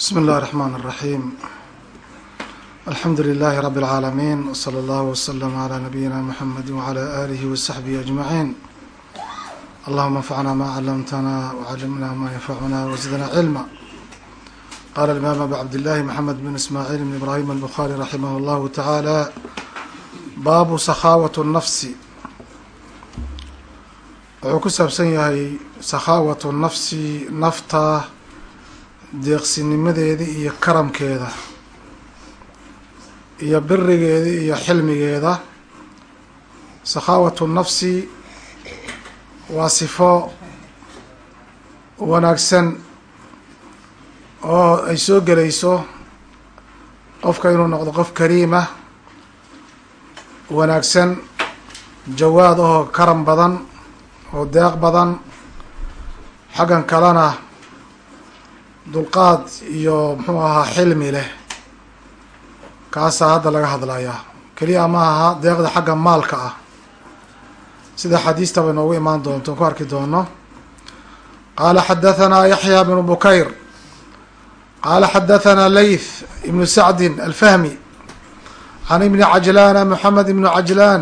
بsم الlh الرحmن الرحيم الحمdu للh رب العاalمين وصلى الله وsلم عlى نبيinا محمد وعlى آله وصحبه أجمعين اللهma انفعna ma علمتna وعلمna ma ينfعna وزدna علما qال الإmام أبو عبد الله محمد بن إسماعيل بن إبراهيم البخاري رحimه الله تعالى bab سخاوة النفس wuxuu ku saabsan yahay sakhaawatu nafsi nafta deeqsinimadeeda iyo karamkeeda iyo birigeeda iyo xilmigeeda. Sakhaawatu nafsi waa sifo wanaagsan oo ay soo gelayso qofka inuu noqdo qof kariimah wanaagsan jawaad oo karam badan oo deeq badan xaggan kalena dulqaad iyo muxuu ahaa xilmi leh. Kaasaa hadda laga hadlayaa. Keliya ma aha deeqda xagga maalka ah. Sida xadiista bay noogu imaan doonto ku arki doono qaala xadahanaa yaxya bnu bukayr qaala xadahanaa layth ibnu sacdin alfahmi. Can ibni cajlaana moxamed ibnu cajlaan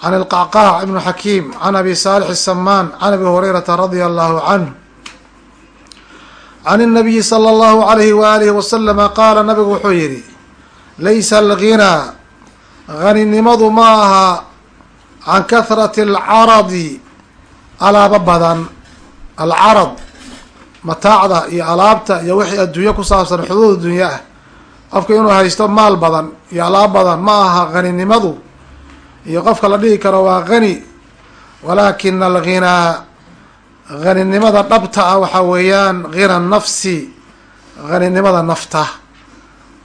can ilqacqaac ibnu xakiim can abi saalix asamaan can abi hurayrata radia allahu canh can الnabiyi slى اllahu alayhi waalihi waslama qaala nabigu wuxuu yihi laysa alghinaa haninimadu ma aha can kahrati alcaradi alaabo badan alcarad mataacda iyo alaabta iyo wixii adduunye ku saabsan xuduud dunye ah qofka inuu haysto maal badan iyo alaab badan ma aha haninimadu iyo qofka la dhihi karo waa hani walaakina alghinaa haninimada dhabta ah waxaa weeyaan hina nafsi haninimada nafta.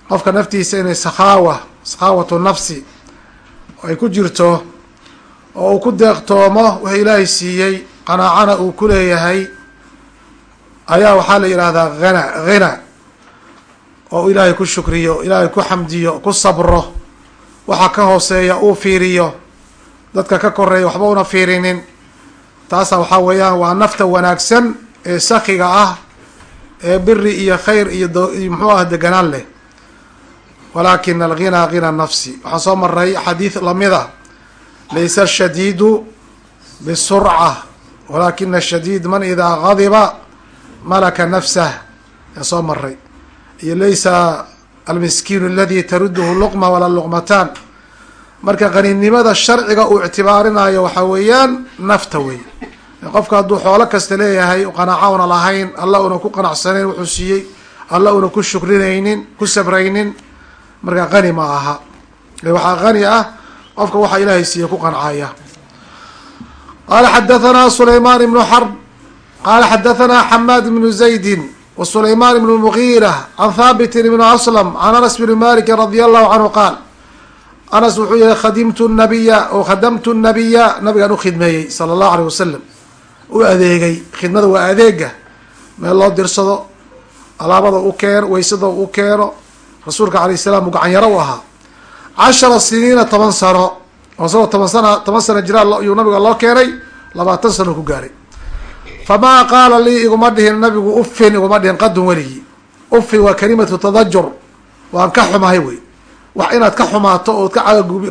Qofka naftiisa inay sakhaawa sakhaawatu nafsi ay ku jirto oo uu ku deeqtoomo wuxuu ilaahay siiyey qanaacana uu ku leeyahay ayaa waxaa la yidhaahdaa hana hina oo ilaahay ku shukriyo ilaahay ku xamdiyo ku sabro waxa ka hooseeya uu fiiriyo dadka ka koreeya waxba una fiirinin taasa waxaa weeyaan waa nafta wanaagsan ee sakiga ah ee biri iyo khayr iyo muxuu ah deganaan leh. Walaakina alghinaa ghina nafsi. Waxaan soo maray xadiid lamida. Laysa ashadiidu bisurca walakina ashadiid man idaa gadiba malaka nafsah. Ee soo maray iyo laysa almiskiinu aladi taruduhu luqma wala luqmataan marka qaninimada sharciga uu ictibaarinayo waxaa weeyaan nafta wey qofka hadduu xoolo kasta leeyahay qanaaca una lahayn alla una ku qanacsanayn wuxuu siiyey. Alla una ku shukrinaynin ku sabraynin. Marka qani ma aha. Waxaa qani ah qofka waxaa ilaahay siiye ku qancaya qaala xadahanaa sulaymaan ibnu xarb qaala xadahanaa xamaad ibnu zaydin wa sulaymaan ibnu mugiira can haabitin ibnu aslam can anas bni maliki radia allahu canhu qaal anas wuxuu yihi khadimtu nabiya oo khadamtu nabiya nabigaan ukhidmeeyey sala allahu aleyh wasalam u adeegay khidmada waa adeega meel loo dirsado alaabada u keeno weysada u keeno rasuulka alayh salaam uu gacanyaro u ahaa. Cashara siniina toban sano oo isagoo toban sana toban sana jiraa yuu nabiga loo keenay labaatan sano ku gaaray. Famaa qaala lii iguma dhihin nabigu uffin iguma dhihin qadun weligii uffin waa kalimatu tadajur waan ka xumahay wey wax inaad ka xumaato ood ka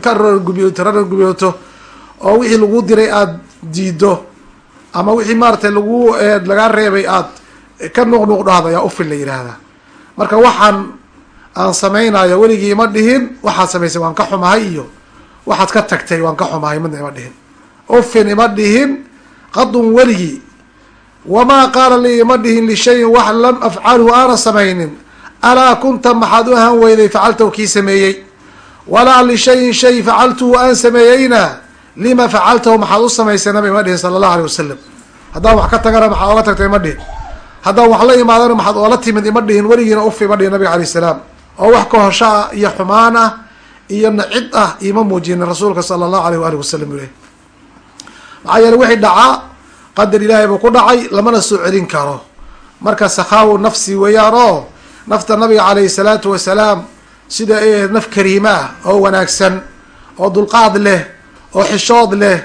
ka rargubiyoto rargubiyooto oo wixii lagu diray aada diido ama wixii maaratay lagu lagaa reebay aad ka nuuqnuuq dhahdo ayaa ufin la yidhaahdaa marka waxaan aan samaynayo weligii ima dhihin waxaad samaysay waan ka xumahay iyo waxaad ka tagtay waan ka xumahay midna ima dhihin. Ufin ima dhihin qadun weligii. Wamaa qaala lii ima dhihin lishayin wax lam afcalhu aana samaynin alaa kunta maxaad u ahaan weyday facaltahu kii sameeyey? Walaa lishayin shay facaltuhu aan sameeyeyna lima facaltahu maxaad u samaysay nabi ima dhihin sala allahu aleyh wasalam haddaan wax ka tagana maxaad ooga tagtay ima dhihin. Haddaan wax la imaadana maxaad oola timid ima dhihin weligiina uf ima dhihin nabiga alayh salaam. Oo wax ka ah iyo xumaan ah iyo nacid ah ima muujinin rasuulka sala allahu aleyh waali wasalam uleh maxaa yeele wixii dhacaa qadar ilaahay buu ku dhacay lamana soo celin karo. Marka sakhaawu nafsi weeyaan oo nafta nabiga caleyhi salaatu wasalaam sida ay ahayd naf kariima ah oo wanaagsan oo dulqaad leh oo xishood leh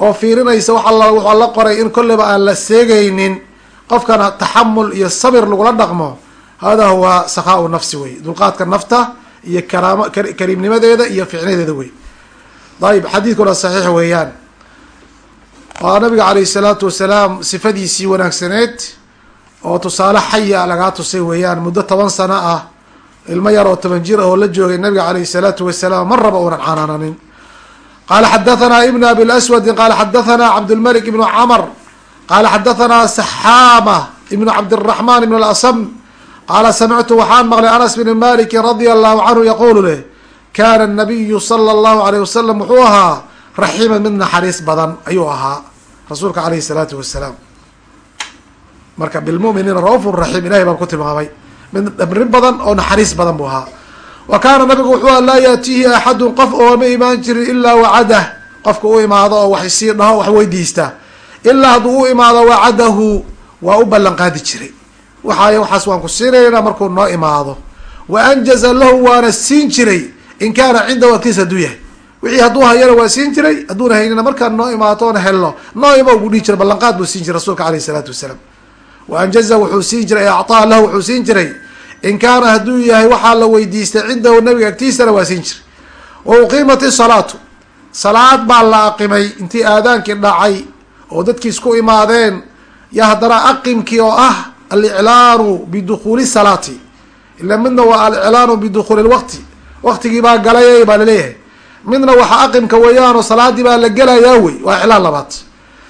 oo fiirinaysa wax alla wuxuu la qoray in kolleyba aan la seegaynin qofkana taxamul iyo sabir lagula dhaqmo hada huwa sakhaau nafsi wey. Dulqaadka nafta iyo karaam kariimnimadeeda iyo ficnadeeda wey. Ayib xadiidkuna saxiix weeyaan. Waa nabiga caleyh salaatu wasalaam sifadiisii wanaagsaneed oo tusaale xaya lagaa tusay weeyaan muddo toban sano ah ilmo yar oo toban jir ah oo la joogay nabiga caleyhi salaatu wasalaam mar raba uunan canaananin. Qala xadathana ibn abi lswadi qala xadathana cabdlmalik ibnu camr qala xadathana saxaama ibnu cabdiraxman ibn lasm qaala samictu waxaan maqlay anas bn maliki radia allahu canhu yaqulu leh kana nabiyu sala allahu alayh wasalam wuxuu ahaa raxiiman mid naxariis badan ayuu ahaa rasuulka aleyhi salaatu wasalaam marka bilmuminiina raufun raxiim ilahay baan ku tilmaamay. Mid dhabrin badan oo naxariis badan buu ahaa. Wa kaana nabigu wuxuu aha laa yaatiihi axadun qof ooma imaan jirin ilaa wacadah qofka u imaado oo wax isii dhaho wax weydiista. Ilaa hadduu u imaado wacadahu waa u ballan qaadi jiray. Waxaay waxaas waan ku siinaynaa markuu noo imaado. Wa anjaza lahu waana siin jiray in kaana cindahu agtiisa hadduu yahay. Wixii hadduu hayana waa siin jiray hadduuna haynina markaan noo imaato oona helno. Noo ima ugu dhihi jiray ballanqaad buu siin jiray rasuulka aleyh isalaatu wasalaam wa anjaza wuxuu siin jiray actaa lahu wuxuu siin jiray. In kaana hadduu yahay waxaa la weydiistay cindahu nabiga agtiisana waa siin jiray. Wa uqiimat isalaatu salaad baa la aqimay intii aadaankii dhacay oo dadkii isku imaadeen yo haddana aqimkii oo ah aliclaanu bidukuuli salaati. Ila midna waa aliclaanu bidukuuli lwaqti waqtigii baa galay baa la leeyahay midna waxa aqimka weeyaanoo salaadii baa la gelayaa wey waa iclaan labaad.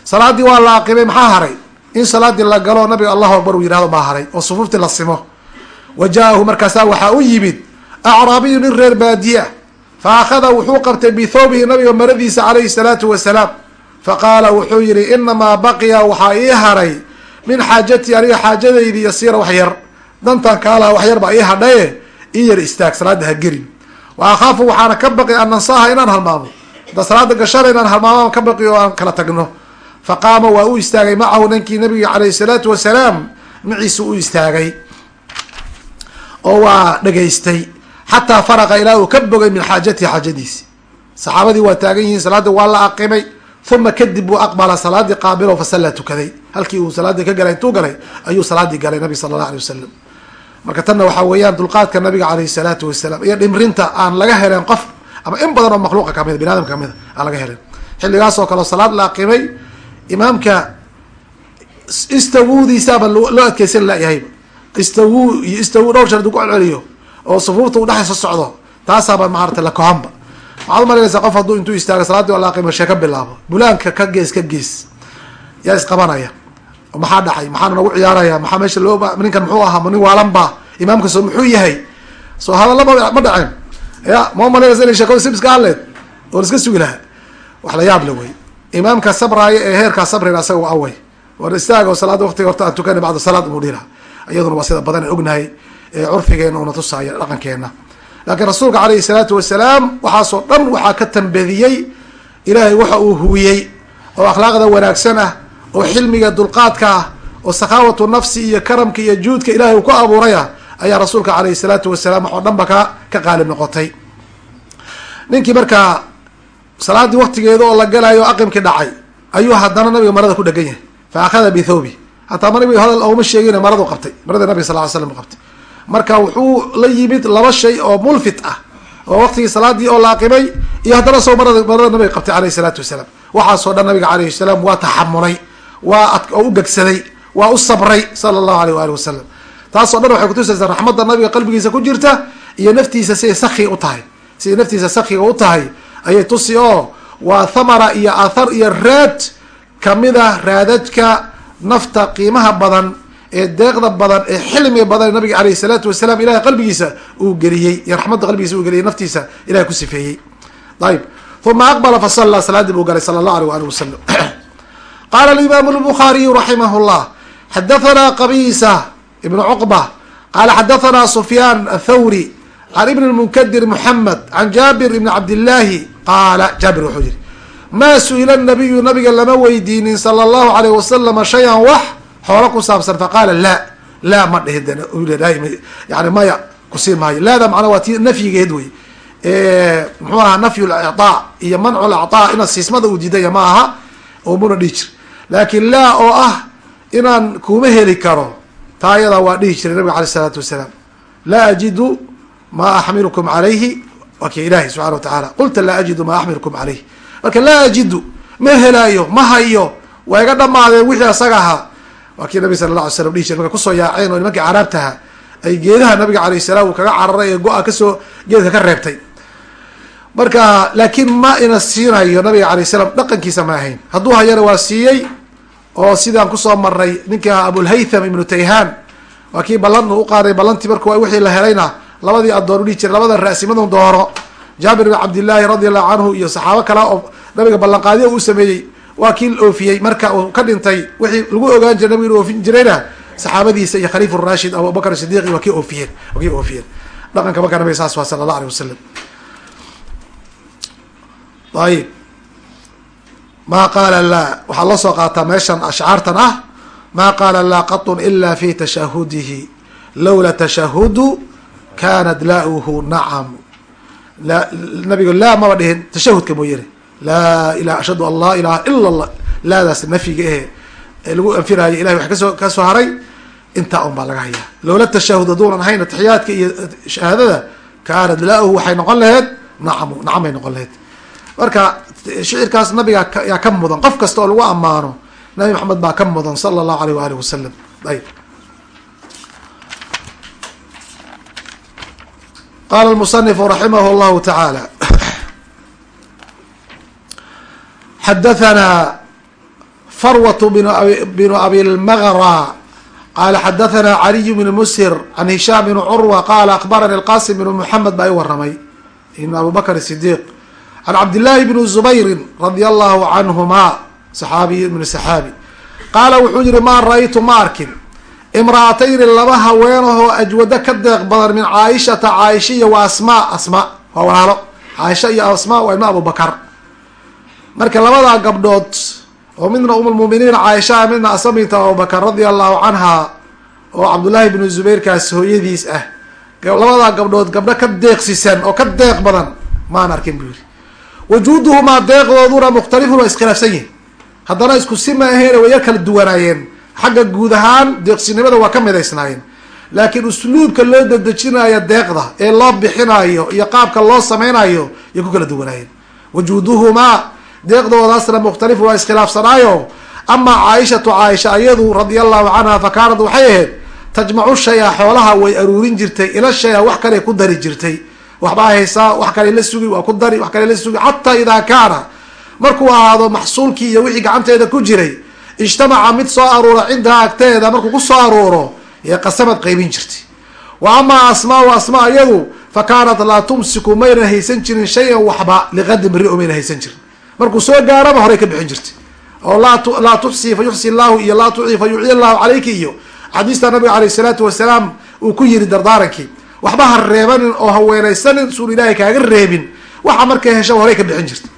Salaadii waa la aqimay maxaa haray in salaadii la galo nabiga allahu akbar uu yihahdo maa haray. Oo sufuuftii la simo. Wa jaa-ahu markaasaa waxaa u yimid acraabiyu nin reer baadiye ah fa akhada wuxuu qabtay bithawbihi nabiga maradiisa calayhi salaatu wasalaam fa qaala wuxuu yihi inamaa baqiya waxaa ii haray min xaajatii aniga xaajadaydii yasiira wax yar. Dantan kaalaha wax yar baa ii hadhaye ii yar istaag salaada ha gelin. Wa akhaafu waxaana ka baqi an nansaaha inaan halmaamo. Hadda salaada gashana inaan halmaamo ka baqi oo aan kala tagno fa qaama waa u istaagay macahu nankii nabiga calayhi salaatu wasalaam. Maciisa u istaagay oo waa dhegaystay xataa faraqa ilaa uu ka bogay min xaajatihi xaajadiisi. Saxaabadii waa taagan yihiin salaadii waa la aqimay uma kadib buu aqbala salaadii qaabilo fasalla tukaday. Halkii uu salaadii ka galay intuu galay ayuu salaadii galay nabi sala allah alay wasalam marka tanna waxaa weeyaan dulqaadka nabiga caleyhi salaatu wasalaam iyo dhimrinta aan laga helen qof ama in badan oo makhluuqa kamida bini adamka kamida aan laga helen xilligaas oo kale salaad la aqimay imaamka istawudiisaaba loo adkeysan layahayba istawu iyo istawu dhowr shar adu ku celceliyo oo sufuufta u dhexaysa socdo taasaaba maarata lakohanba waxaad umalanaysaa qof hadduu intuu istaago salaadii la aqimo sheeka bilaabo. Bulaanka ka gees ka gees. Yaa isqabanaya. Maxaa dhacay? Maxaana nagu ciyaaraya? Maxaa meesha loo ninkan muxuu ahaa? Nin waalanba imaamka soo muxuu yahay? Soo hadalla ma dhaceen ya ma umalanaysa inay sheekada sib iska hadleed oo la iska sugi lahaa. Wax la yaab le wey imaamka sabraayo ee heerkaa sabrina asaga away. War istaaga oo salaada waqtiga horta aan tukana bacda salaad inuu dhihi laha iyaduna waa sida badan aan ognahay ee curfigeena una tusaayo dhaqankeena laakiin rasuulka calayhi salaatu wasalaam waxaasoo dhan waxaa ka tambadiyey ilaahay waxa uu huwiyey oo akhlaaqda wanaagsan ah oo xilmiga dulqaadka ah oo sakhaawatu nafsi iyo karamka iyo juudka ilahay uu ku abuuray ah ayaa rasuulka calayhi salaatu wasalaam waxoo dhan ba ka ka qaalib noqotay. Ninkii markaa salaaddii waktigeeda oo la galayo aqimkii dhacay ayuu haddana nabiga marada ku dhegan yahay. Fa akhada bithawbi hataa nabiga hadal ooma sheegin maradu qabtay. Marada nabiga sal ly slam qabtay. Marka wuxuu la yimid laba shay oo mulfit ah oo waqtigii salaadii oo la aqimay iyo haddana soo marada marada nabiga qabtay alayh salaatu wasalaam. Waxaasoo dhan nabiga alayhi salaam waa taxamulay waa oo u gegsaday waa u sabray sala allahu aleyh waali wasalam taasoo dhan waxay kutusaysaa raxmadda nabiga qalbigiisa ku jirta iyo naftiisa siday sakhi u tahay. Siday naftiisa sakhiga u tahay ayay tusi oo waa thamara iyo athar iyo raad kamida raadadka nafta qiimaha badan ee deeqda badan ee xilmiga badan nabiga aleyhi salaatu wasalaam ilahay qalbigiisa uu geliyey iyo raxmadda qalbigiisa uu geliyey naftiisa ilahay ku sifeeyey. Ayib uma aqbala fasalla salaadii buu galay sala allahu aleyh waali wasalam qala alimaamu lbukhaariyu raximah llah xadathana qabisa ibnu cuqba qala xadathana sufyaan athawri can ibn lmunkadir muxamed can jaabir ibni cabdillaahi qaala jaabir wuxuu yihi maa su'ila nabiyu nabiga lama weydiinin sala allahu aleyh wasalama shay-an wax xoolo ku saabsan faqaala laa laa ma dhihi yani maya ku sii maayo laada macnaa waa ti nafyigeed wey muxuu ahaa nafyu licaa iyo mancu lacaa ina siismada uu diidaya ma aha oo muna dhihi jir laakiin laa oo ah inaan kuma heli karo taa ayadaa waa dhihi jiray nabiga aleyh isalaatu wasalaam laa ajidu maa axmilukum calayhi? Waa kii ilahi subxana wa tacaala. Qulta laa ajidu maa axmilukum calayh marka laa ajidu ma helaayo ma hayo waa iga dhamaadeen wixii asaga ahaa. Waa kii nabi sala la alay slam dhihi jiray marka ku soo yaaceen oo nimankii caraabtaha ay geedaha nabiga alayh salaam uu kaga cararay ee go-a ka soo geedka ka reebtay. Marka laakiin ma ina siinayo nabiga alayh salaam dhaqankiisa ma ahayn. Hadduu hayana waa siiyey oo sidaan ku soo marnay ninka abulhaytham ibnu tayhaan. Waa kii ballan u qaaday ballantii marku wixii la helayna labadii addoon udhihi jiray labada ra'simadun dooro. Jaabir bin cabdillaahi radi allahu canhu iyo saxaabo kale oo nabiga ballanqaadiya uu sameeyey waa kii la oofiyey. Marka uu ka dhintay wixii lagu ogaan jiray nabiga inu oofin jirayna saxaabadiisa iyo khaliifa rashid abubakr sidiqi waa kii oofiyeen waa kii oofiyeen. Dhaqanka marka nabiga saas waa sala allah aleyh wasalam ayib. Ma qaala laa waxaa loo soo qaataa meeshan ashcaartan ah. Ma qaala laa qatun ila fi tashahudihi lowla tashahudu kanat laauhu nacam. Nabiga laa maba dhihin tashahudka mooyane laa ila ashhadu an ilaha ila allah laadaas nafyiga ehe ee lagu anfiraayo ilahay wax ka soo ka soo haray intaa un baa laga hayaa. Lowla tashahud hadduunan ahayn atixiyaadka iyo shahaadada kaanat laauhu waxay noqon laheyd nacamu nacam bay noqon laheyd. Marka shicirkaas nabiga yaa ka mudan. Qof kasta oo lagu ammaano nabi maxamed baa ka mudan sala allahu aleyh waalihi wasalam ayb qala lmusanifu raximah llahu tacaala xadathana farwat bnu abi lmagra qala xadathana caliy bn musir can hishaam bn curwa qala akbarani lqasim bn muxamed baa i waramay ibn abu bakr sidiq can cabdillaahi bni zubayrin radia allahu canhuma saxaabiy ibnu saxaabi qaala wuxuu yihi maa ra'aytu ma arkin imra'atayni laba haweenahoo ajwado ka deeq badan min caaishata caaisha iyo wa asmaa asmaa waa walaalo. Caaisha iyo asmaa waa ilma abubakar marka labadaa gabdhood oo midna umulmuminiin caaisha midna asma binta abubakar radia allahu canha oo cabdullaahi bnu zubayrkaas hooyadiis ah. Labadaa gabdhood gabdho ka deeqsisan oo ka deeq badan maan arkin buu yihi wujuuduhumaa deeqdooduna mukhtalifun waa iskhilaafsan yihiin haddana isku si ma aheene way yar kala duwanaayeen xagga guud ahaan deeqsinimada waa ka midaysnaayeen laakiin usluubka loo dedejinayo deeqda ee loo bixinayo iyo qaabka loo samaynayo yay ku kala duwanaayeen. Wujuuduhumaa deeqdoodaasna mukhtalifun waa iskhilaafsanaayo. Amaa caaishatu caaisha iyadu radia allahu canha fa kaanad waxay ahayd tajmacu shaya xoolaha way aruurin jirtay ila shaya wax kale ku dari jirtay. Waxbaa haysaa wax kale la sugi waa ku dari wax kale la sugi xataa idaa kaana. Markuu ahaado maxsuulkii iyo wixii gacanteeda ku jiray ijtamaca mid soo aruura cindaha agteeda markuu ku soo aruuro ee qasamad qaybin jirtay wa amaa asmaau asmaa iyadu fa kaanat laa tumsiku mayna haysan jirin shay-an waxba liqadin beri mayna haysan jirin. Markuu soo gaaraba horey ka bixin jirtay oo laa tuxsii fa yuxsi llahu iyo laa tuci fa yuci llahu calayki iyo xadiista nabiga aleyh salaatu wasalaam uu ku yiri dardaarankii. Waxba ha reebanin oo haweenaysanin suun ilaahay kaaga reebin. Waxa markay hesha horey ka bixin jirta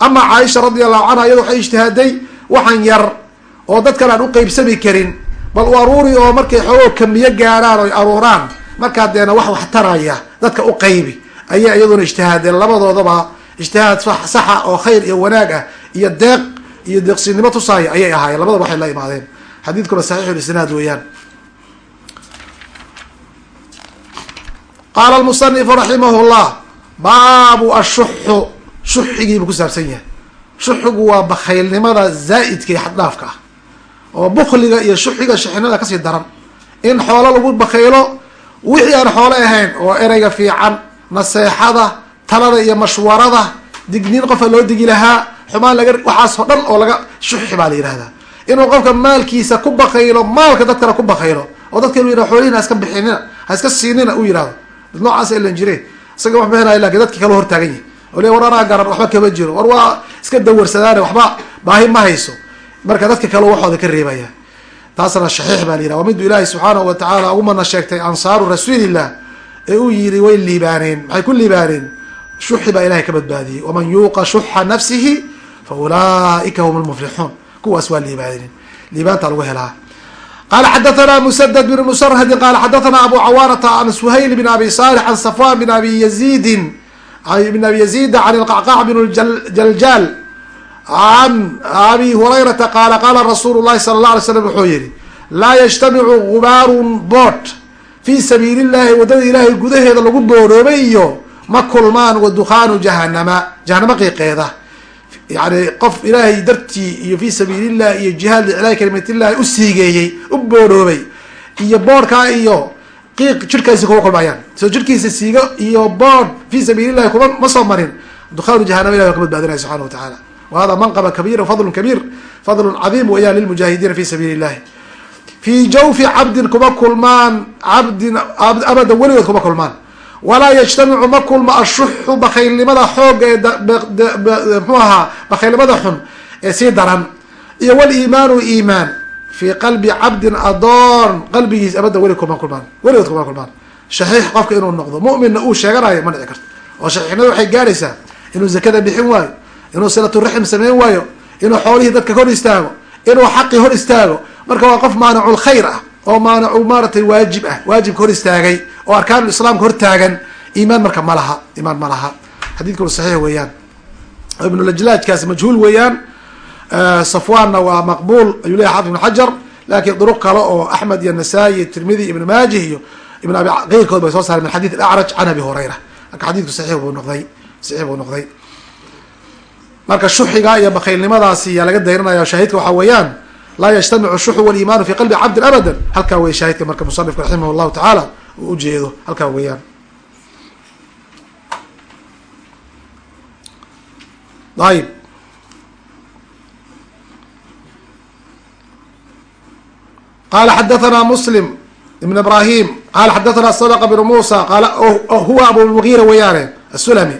amaa caaisha radia allahu canha iyada waxay ijtihaaday waxan yar oo dadkan aan u qeybsami karin bal u aruuri oo markay xoogoo kamiyo gaarhaan oy aruuraan markaa deena wax wax taraya dadka u qaybi. Ayay iyaduna ijtihaadeen labadoodaba ijtihaad saxa oo khayr iyo wanaag ah iyo deeq iyo deeqsinimo tusaaya ayay ahaayeen. Labadaba waxay la imaadeen. Xadiidkuna saxiixulisnaad weeyaan. Qaala lmusanifu raximah llah baabu ashuxu shuxigiibuu ku saabsan yahay. Shuxigu waa bakhaylnimada zaa'idka iyo xaddhaafka ah oo bukliga iyo shuxiga shixnada ka sii daran. In xoolo lagu bakhaylo wixii aan xoolo ahayn oo ereyga fiican naseexada talada iyo mashwarada digniin qofka loo digi lahaa xumaan laga waxaasoo dhan oo laga shuxi baa la yihahdaa inuu qofka maalkiisa ku bakaylo maalka dadkana ku bakaylo oo dadka inu yihah ha iska bixinina ha iska siinina u yihahdo dad noocaas ilan jire isaga wax bixinayo laakiin dadki kala hortaagan yahi le war anaa garan waxba kama jiro. War waa iska dawarsadaane waxba baahi ma hayso marka dadka kale waxooda ka reebaya. Taasna shaxiix baa la yihah waa midu ilaahi subxaanahu watacaala ugumana sheegtay ansaaru rasuulillah ee uu yiri way liibaaneen maxay ku liibaaneen? Shuxi baa ilahay ka badbaadiyey. Waman yuuqa shuxa nafsihi fa ulaaika hum lmuflixuun kuwaas waa liibaaneen. Liibaanta lagu helaa. Qala xadathana musadad bn musrhadin qala xadathana abu cawaanata an suhayl bn abi salix an safwan bn abi yazidin bn abi yazida can ilqacqac bn jaljaal can abi hurayrata qaala qaala rasuulu llahi sala allah alay slam wuxuu yihi laa yajtamicu gubaarun bood fii sabiili llahi waddada ilaahay gudaheeda lagu booroobay iyo ma kulmaan wa dukhaanu jahanama jahanamo qiiqeeda yani qof ilaahay dartii iyo fii sabiili llah iyo jihaad liclaahi kalimatillahi u siigeeyey u booroobay iyo boodhkaa iyo qiiq jirhkaasi kuma kulmayaan soo jirhkiisa siigo iyo boodh fii sabiili llahi kuma ma soo marin dukhaanu jahanama ilahi waa ka badbaadinaya subxana wa tacaala wa hada manqaba kabiira fadlun kabiir fadlun cadiim weeyaan lilmujaahidiina fi sabiili illahi fii jawfi cabdin kuma kulmaan cabdin abadan weligood kuma kulmaan walaa yajtamicu ma kulmo ashuxu bakaylnimada xooga ee mxuu ahaa bakaylnimada xun ee sii daran iyo waliimaanu iimaan fii qalbi cabdin adoon qalbigiis abadan welig kuma kulmaan weligood kuma kulmaan shaxiix qofka inuu noqdo muminna uu sheeganayo ma dhici karto oo shaxiixnimada waxay gaaraysaa inuu zakada bixin waayo inuu silaturaxim sameyn waayo inuu xoolihii dadka hor istaago inuu xaqi hor istaago. Marka waa qof maanicu lkhayr ah oo maanicu maaratay waajib ah waajibka hor istaagay oo arkaan islaamka hor taagan iimaan marka ma laha imaan ma laha. Xadiidkuna saxiix weeyaan. Ibnulajlaajkaasi majhuul weeyaan safwaanna waa maqbuul ayuu leyahy xafid ibn xajar laakiin duruq kale oo axmed iyo nasaa-i iyo tirmidi ibn maajih iyo ibn abi keyrkood bay soo saareen min xadith acraj can abi hurayra. Marka xadiidku saxiix buu noqday saxiix buu noqday marka shuxiga iyo bakhaylnimadaasi yaa laga dayrinaya shaahidka waxa weeyaan laa yajtamicu shuxu waliimaanu fi qalbi cabdin abadan. Halkaa wey shaahidka marka musanifka raximah llahu tacaala uu ujeedo halkaa weeyaan. Ayib. Qala xadathana muslim ibn ibrahim qala xadathana sadqa bn musa qala oh, oh, huwa abu lmugira weeyaane asulami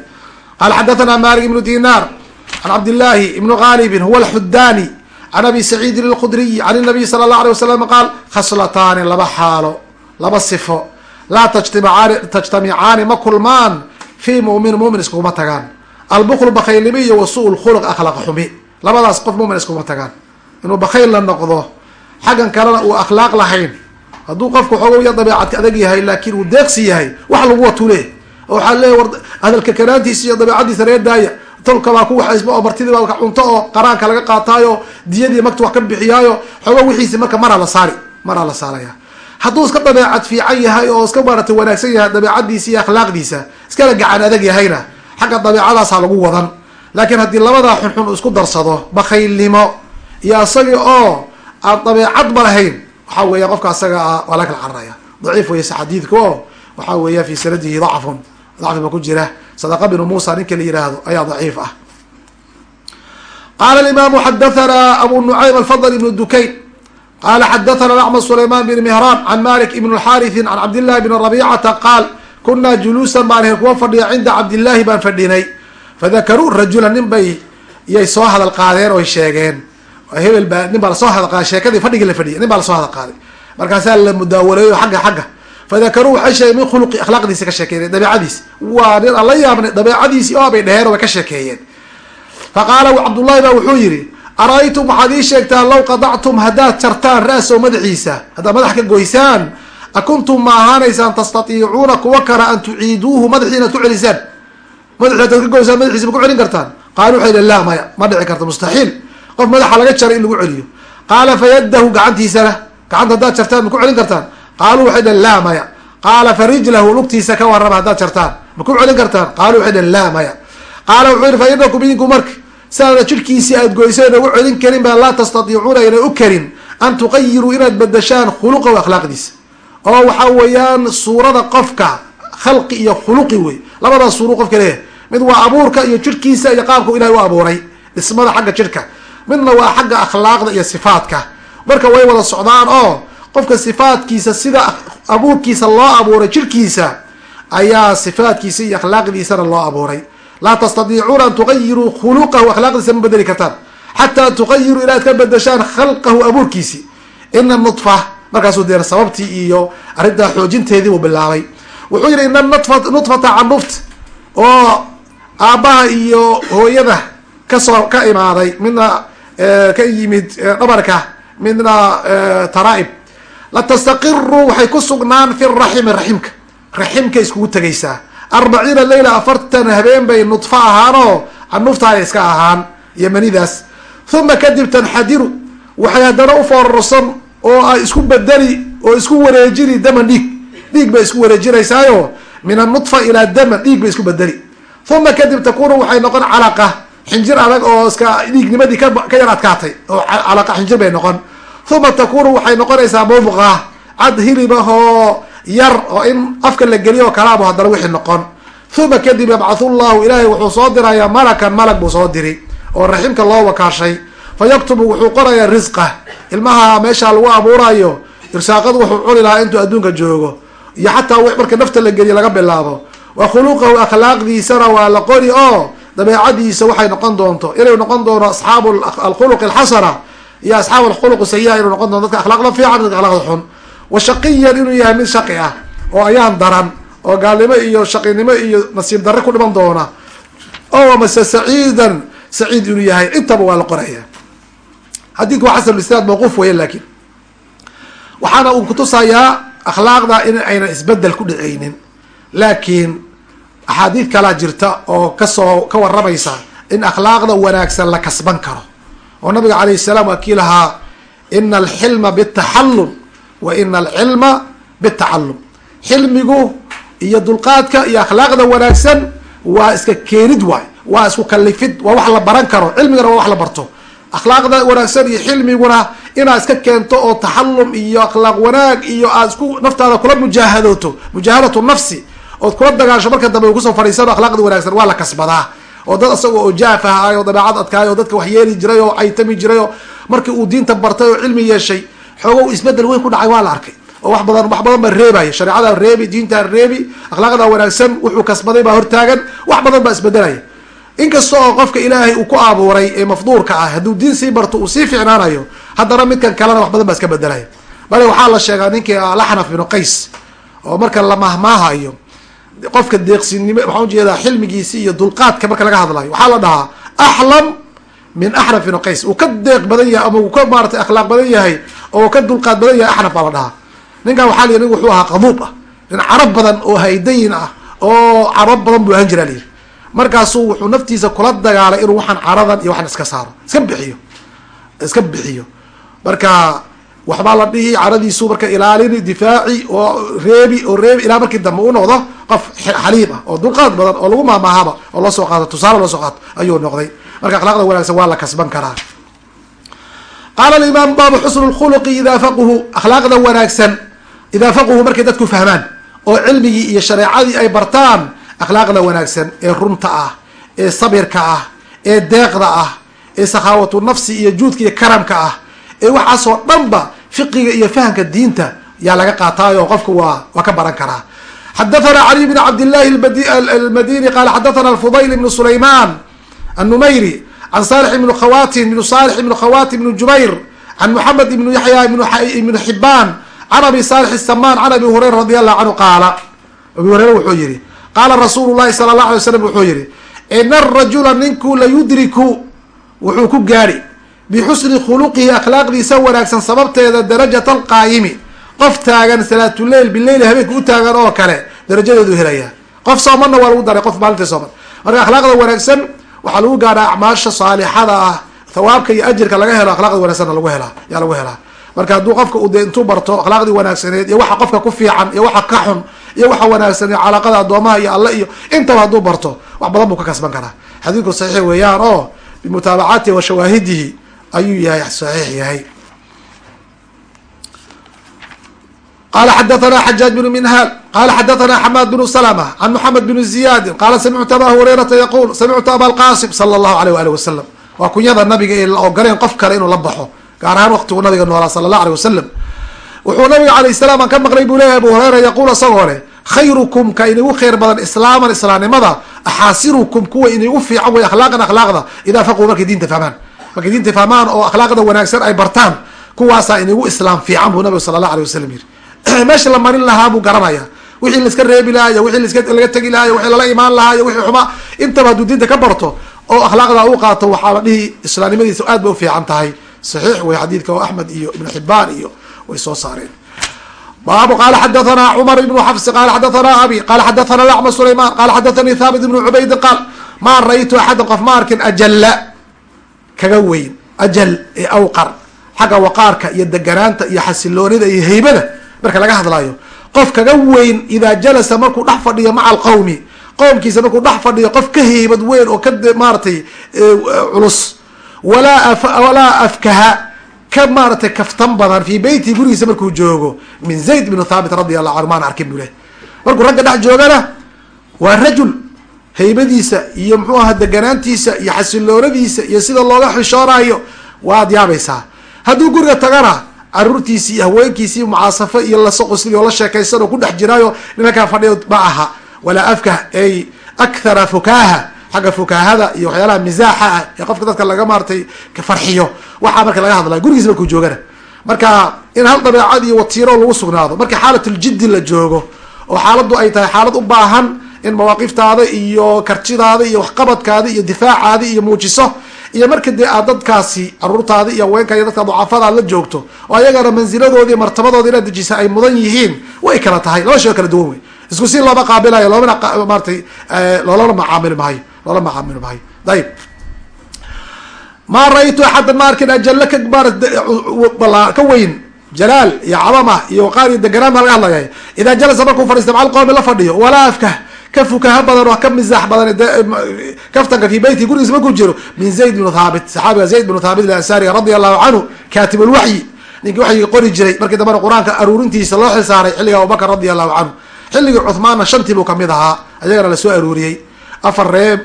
qala xadathana malik ibnu dinar an cabd llahi ibn galibin huwa alxudani can abi saciidin alkhudriyi can inabiy sala allah alay wasalam qaal khaslataani laba xaalo laba sifo laa tajtamicaani tajtamicaani ma kulmaan fii mumin mumin iskuguma tagaan albuklu bakaylnimo iyo wasu lkhuluq akhlaaq xumi labadaas qof mumin iskuguma tagaan inuu bakayl la noqdo xaggan kalena uu akhlaaq lahayn hadduu qofku xoogo ya dabeecadka adag yahay laakiin uu deeqsi yahay wax lagu watule waxaa leeya war hadalka kanaantiisa iyo dabeecadiisa reer tolka baa ku waxaysba oo martidii baa cunto oo qaraanka laga qaataayo diyadii magta wax ka bixiyaayo xooga wixiisi marka maraa la saari maraa la saaraya. Hadduu iska dabeecad fiican yahay oo iska maarata wanaagsan yahay dabeecadiisa iyo akhlaaqdiisa iskala gacan adag yahayna xagga dabeecadaasa lagu wadan. Laakiin haddii labadaa xunxun uu isku darsado bakaylnimo iyo isagii oo aan dabeecadba lahayn waxaa weeya qofka asaga ah waa laga kala cararaya. Daciif weyse xadiidka oo waxaa weeya fi sanadihi dacfun dacfi ba ku jira. Sadaqa bnu musa ninka la yihahdo ayaa daciif ah. Qala imaamu xadathana abu nucaym alfadl ibn dukayn. Qala xadathana acmad sulayman bn mihran can malik ibn xariثi can cabdillahi bn rabicata qaal kunaa juluusan baan ahayn kuwa fadhiya cinda cabdillahi baan fadhinay. Fadakaruu rajula nin bay yay soo hadal qaadeen oy sheegeen. Hebel baa nin baa la soo hadal qaaday sheekadii fadhigii la fadhiyay nin baa la soo hadal qaaday markaasaa la mudaawaleeyo xagga xagga fadakaruu waxay sheegeen min khuluqi akhlaaqdiisa ka sheekeeyeen dabeecadiis waa nin aan la dabeecadiisii oo bay dheheen oo way ka sheekeeyeen faqaala cabdullahi baa wuxuu yidhi ara-aytum waxaad ii sheegtaan law qadactum haddaad jartaan ra-sow madaxiisa haddaad madax ka goysaan akuntum ma ahaanaysaan tastatiicuuna kuwa kara an tuciiduuhu madaxii ku celisaan madaxii hadaad ka goysaan madaxiisa ma ku celin kartaan qaala waxay yihi laa maya ma dhici karta mustaxiil qof madaxa laga jaray in lagu celiyo qaala fayadahu gacantiisana gacanta haddaad jartaan ma ku celin kartaan qaaluu waxay dhahn laa maya. Qaala farijlahu lugtiisa ka warrama haddaad jartaan. Ma ku celin kartaan? Qaaluu waxay dhahn laa maya. Qaala wuxuu yihi fa inakum idinku marka siaada jidhkiisii aad goyseen ugu celin karin baa laa tastatiicuuna ayna u karin an tuqayiruu inaad bedashaan khuluqahu akhlaaqdiisa. Oo waxa weeyaan suurada qofka khalqi iyo khuluqi wey. Labadaas suuru qofka leeyahay. Mid waa abuurka iyo jidhkiisa iyo qaabka ilahay u abuuray dhismada xagga jidhka. Midna waa xagga akhlaaqda iyo sifaadka marka way wada socdaan oo qofka sifaadkiisa sida abuurkiisa loo abuuray jidhkiisa ayaa sifaadkiisa iyo akhlaaqdiisana loo abuuray. Laa tastadiicuuna an tuqayiruu khuluqahu akhlaaqdiisa ma bedeli kartaan. Xataa tuqayiruu inaad ka bedeshaan khalqahu abuurkiisi. Ina nudfa markaasuu dee sababtii iyo arrintaa xoojinteedii buu bilaabay. Wuxuu yihi ina nudfata canuft oo aabbaha iyo hooyada ka soo ka imaaday midna ka yimid dhabarka midna taraaib latastaqiru waxay ku sugnaan fi raximi raximka. Raximka iskugu tegaysaa. Arbaciina leyla afartan habeen bay nudfo ahaanoo canuftaay iska ahaan iyo manidaas uma kadib tanxadiru waxay haddana u foorarsan oo ay isku bedeli oo isku wareejini daman dhiig. Dhiig bay isku wareejinaysaayo min anutfa ilaa daman dhiig bay isku bedeli uma kadib takunu waxay noqon calaqa. Xinjir adag oo iska dhiignimadii ka yar adkaatay oo calaqa xinjir bay noqon uma takunu waxay noqonaysaa mubqa cad hilibahoo yar oo in afka la geliyo oo kalaabu haddana wixii noqon uma kadib yabcathu llahu ilaahay wuxuu soo dirayaa malakan malag buu soo diri oo raximka loo wakaashay fa yaktubu wuxuu qorayaa risqa ilmaha meesha lagu abuurayo irsaaqadu wuxuu cuni lahaa intuu adduunka joogo iyo xataa marka nafta la geliyo laga bilaabo wa khuluqahu akhlaaqdiisana waa la qori oo dabeecadiisa waxay noqon doonto inay noqon doono asxaabu alkhuluq alxasana iyo asxaab alkhuluq sayiha inuu noqon doono dadka akhlaaqda fiican dadka akhlaaqda xun. Wa shaqiyan inuu yahay mid shaqi ah oo ayaan daran oo gaalnimo iyo shaqinimo iyo nasiib darre ku dhiman doona o mase saciidan saciid inuu yahay. Intaba waa la qoraya. Xadiidku waa xasan isnaad mawquuf weya laakin waxaana uu kutusayaa akhlaaqda in aynan isbeddel ku dhicaynin. Laakiin axaadiid kalaa jirta oo ka soo ka waramaysa in akhlaaqda wanaagsan la kasban karo oo nabiga calayh salaam waa kii lahaa ina alxilma bitaxallum wa ina alcilma bitacallum xilmigu iyo dulqaadka iyo akhlaaqda wanaagsan waa iska keenid waay waa isku kalifid waa wax la baran karo cilmigana waa wax la barto. Akhlaaqda wanaagsan iyo xilmiguna inaad iska keento oo taxallum iyo akhlaaq wanaag iyo aad isku naftaada kula mujaahadooto mujaahadatu nafsi ood kula dagaasho marka dambe ku soo fadhiisano akhlaaqda wanaagsan waa la kasbadaa oo dad isaga oo jaaf ahaay oo dabeecad adkaay oo dadka wax yeeli jiray oo caytami jiray oo markii uu diinta bartay oo cilmi yeeshay xoogo isbeddel weyn ku dhacay waa la arkay. Oo wax badan wax badan baa reebaya. Shareecadaa reebi diintaa reebi akhlaaqda wanaagsan wuxuu kasbaday baa hortaagan wax badan baa isbedelaya. Inkasta oo qofka ilaahay uu ku abuuray ee mafduurka ah hadduu diin sii barto uu sii ficnaanayo haddana midkan kalena wax badan baa iska bedelaya bale waxaa la sheegaa ninkii laxnaf binu qays oo marka la mahmaahayo qofka deeqsinimo waxaan u jeedaa xilmigiisi iyo dulqaadka marka laga hadlayo. Waxaa la dhahaa axlam min axnaf qays. Uu ka deeq badan yahay ama uu ka maaratay akhlaaq badan yahay oo ka dulqaad badan yahay axnaf baa la dhahaa. Ninkan waxaa la yidhi nin wuxuu ahaa qaduub ah nin carab badan oo haydayin ah oo carab badan buu ahaan jiraa layidhi markaasuu wuxuu naftiisa kula dagaalay inuu waxaan caradan iyo waxaan iska saaro. Iska bixiyo. Iska bixiyo. Marka waxbaa la dhihi caradiisu marka ilaalini difaaci oo reebi oo reebi ilaa markii dambe u noqdo qof xaliib ah oo dulqaad badan oo lagu maamaahaba oo loo soo qaato tusaale loo soo qaato ayuu noqday. Marka akhlaaqda wanaagsan waa la kasban karaa. Qaala alimaam baabu xusnu lkhuluqi idaa faquhu akhlaaqda wanaagsan idaa faquhu markay dadku fahmaan oo cilmigii iyo shareecadii ay bartaan akhlaaqda wanaagsan ee runta ah ee sabirka ah ee deeqda ah ee sakhaawatu nafsi iyo juudka iyo karamka ah ee waxaasoo dhanba fiqiga iyo fahamka diinta yaa laga qaataayo qofku waa waa ka baran karaa. Xadathana cali bn cabdillahi almadini qala xadathana alfudayl ibnu sulayman annumayri can salix ibnu khawatin ibnu salix ibnu khawatin ibnu jubayr can moxamed ibnu yaxya ibnu xibaan can abi salix isamaan can abi hurayra radi allahu canhu qaala abi hureyre wuxuu yihi qaala rasuulu llahi sala allah alay slam wuxuu yihi ina arajula ninku layudriku wuxuu ku gaadhi bixusni khuluqihi akhlaaqdiisa wanaagsan sababteeda darajata alqaayimi qof taagan salaatuleil bileyli habeenka u taagan oo kale darajadeedu helaya qof soomanna waa lagu daray qof maalintii sooman marka akhlaaqda wanaagsan waxaa lagu gaadhaa acmaasha saalixada ah thawaabka iyo ajirka laga helo akhlaaqda wanaagsanna lagu helaa yaa lagu helaa marka hadduu qofka u de intuu barto akhlaaqdii wanaagsaneed iyo waxa qofka ku fiican iyo waxa ka xun iyo waxa wanaagsan iyo calaaqada addoomaha iyo alle iyo intaba hadduu barto wax badan buu ka kasban karaa xadiidku saxiix weeyaan oo bimutaabacatihi wa shawaahidihi ayuu yahay saxiix yahay. Qala xadathana xajaaj bnu minhaal qala xadathana xamaad bnu slma can moxamed bn ziyadin qala samictu aba hurayrata yaqul samictu aba alqasim sala allahu aleyh waalih wasalam waa kunyada nabiga ee la ogoleen qof kale inuu la baxo gaar ahaan waqtigu nabiga noolaa sala allah aleyh wasalam wuxuu nabiga alayh salaam aan ka maqlay buu leyahy abu hureyra yaquul isagoo leh khayrukum ka inigu khayr badan islaaman islaamnimada axaasinukum kuwa inigu fiican wey akhlaaqan akhlaaqda idaa faquu markay diinta fahmaan markay diinta fahmaan oo akhlaaqda wanaagsan ay bartaan kuwaasaa inigu islaam fiican buu nabigu sala allah aleyh wasalam yiri meesha la marin lahaa buu garanaya. Wixii laiska reebi lahaa iyo wixii laska laga tegi lahaa iyo wixii lala imaan lahaa iyo wixii xumaa intaba hadduu diinta ka barto oo akhlaaqda u qaato waxaa la dhihi islaamnimadiisa aad bay ufiican tahay. Saxiix wey xadiidka oo axmed iyo ibnu xibaan iyo way soo saareen. Baabu qala xadathana cumar ibnu xafsi qala xadathana abi qala xadathana lacma sulayman qala xadathanii thaabit ibnu cubaydin qaal ma ra'aytu axadan qof ma kaga weyn ajal ee awqar xagga waqaarka iyo deganaanta iyo xasiloonida iyo heybada marka laga hadlayo qof kaga weyn idaa jalasa markuu dhex fadhiyo maca alqawmi qowmkiisa markuu dhex fadhiyo qof ka heybad weyn oo ka maaratay culus walaa walaa afkaha ka maaratay kaftan badan fii beyti gurigiisa markuu joogo min zayd bnu thaabit radi allahu canhu maan arkin buu leh markuu ragga dhex joogana waa rajul haybadiisa iyo muxuu aha deganaantiisa iyo xasiloonadiisa iyo sida looga xishoonayo waad yaabaysaa. Hadduu guriga tagana caruurtiisi iyo haweenkiisii mucaasafo iyo lasaqosli oo la sheekaysan oo ku dhex jiraayo nimankaa fadhiyo ma aha. Walaa afkah ay akthara fukaaha xagga fukaahada iyo waxyaalaha misaaxa ah ee qofka dadka laga maaratay farxiyo. Waxaa marka laga hadlayo gurigiis markuu joogana. Marka in hal dabeecad iyo watiiro lagu sugnaado marka xaalatljiddi la joogo oo xaaladdu ay tahay xaalad u baahan in mawaaqiftaada iyo kartidaada iyo waxqabadkaada iyo difaacaada iyo muujiso iyo marka dee aad dadkaasi caruurtaada iyo haweenka iyo dadka ducafada aad la joogto oo ayagana mansiladoodi martabadooda inaad dejisa ay mudan yihiin way kala tahay. Laba shay oo kala duwan wey isku si looma qaabilayo loomana maaratay loolana macaamili maayo loola macaamili maayo ayib maa ra-ytu axadan ma arkin ajalla ka maara ka weyn jalaal iyo cadama iyo waqaar iyo deganaan baa laga hadlaya. Idaa jalasa markuu fadhiista macal qoomi la fadhiyo walaa afkah ka fukaha badan oo ka misaax badan kaftanka fi beyti gurigiisa markuu jiro min zayd bnu thaabit saxaabiga zayd bnu thaabit alansari radia allahu canhu katib lwaxyi ninkii waxyiga qori jiray markii dambena qur'aanka aruurintiisa loo xilsaaray xilliga abubakr radia allahu canhu xilligii cuhmaanna shantii buu ka mid ahaa ayagana la soo aruuriyey. Afar ree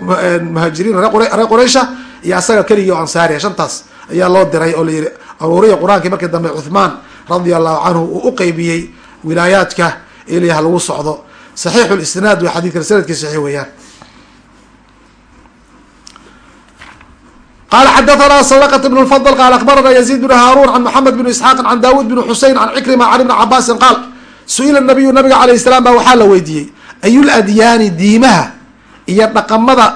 muhaajiriin ree quraysha iyo asaga keligii oo ansaariya shantaas ayaa loo diray oo layihi aruuriya qur'aankii markii dambe cuhmaan radia allahu canhu uu uqeybiyey wilaayaadka ilaha lagu socdo صحيح الاسناad w xadidka sanadkii صحيح weeyaan qala xdثna sورqة بن الفضل qال أخبرna يزيد بن هاrون عن محمد بن اسحاq عن dاود بن حuseين عن عكرمة عن بن cabاsi qاal su-ila النabiyu nabiga عalيه السلام ba waxaa la weydiiyey ayuladyaani diimaha iyo dhaqamada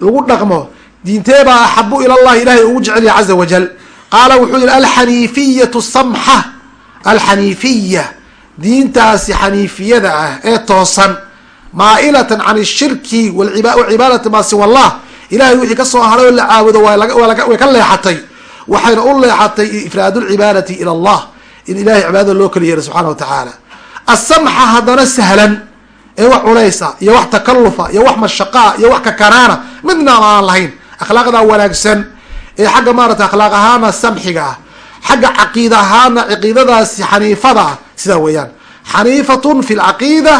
lagu dhaqmo diinteebaa axabu ilى الlahi ilahay ugu jecel yahy عaزa وaجل qaala wuxuu yihi alxaniifiyaة الsamxة alxaniifiya diintaasi xaniifiyada ah ee toosan maailatan can ishirki cibaadati maa siwa allah. Ilahay wixii ka soo haray oo la caabudo way ka leexatay. Waxayna u leexatay ifraad lcibaadati ila allah in ilahay cibaadada loo kala yeeray subxana wa tacaala. Asamxa haddana sahlan ee wax culaysa iyo wax takalufa iyo wax mashaqaa iyo wax kakanaana midna aan lahayn. Akhlaaqda wanaagsan. Ee xagga maarata akhlaaq ahaana samxiga ah. Xagga caqiida ahaana caqiidadaasi xaniifada ah sidaa weeyaan xaniifatun fi lcaqiida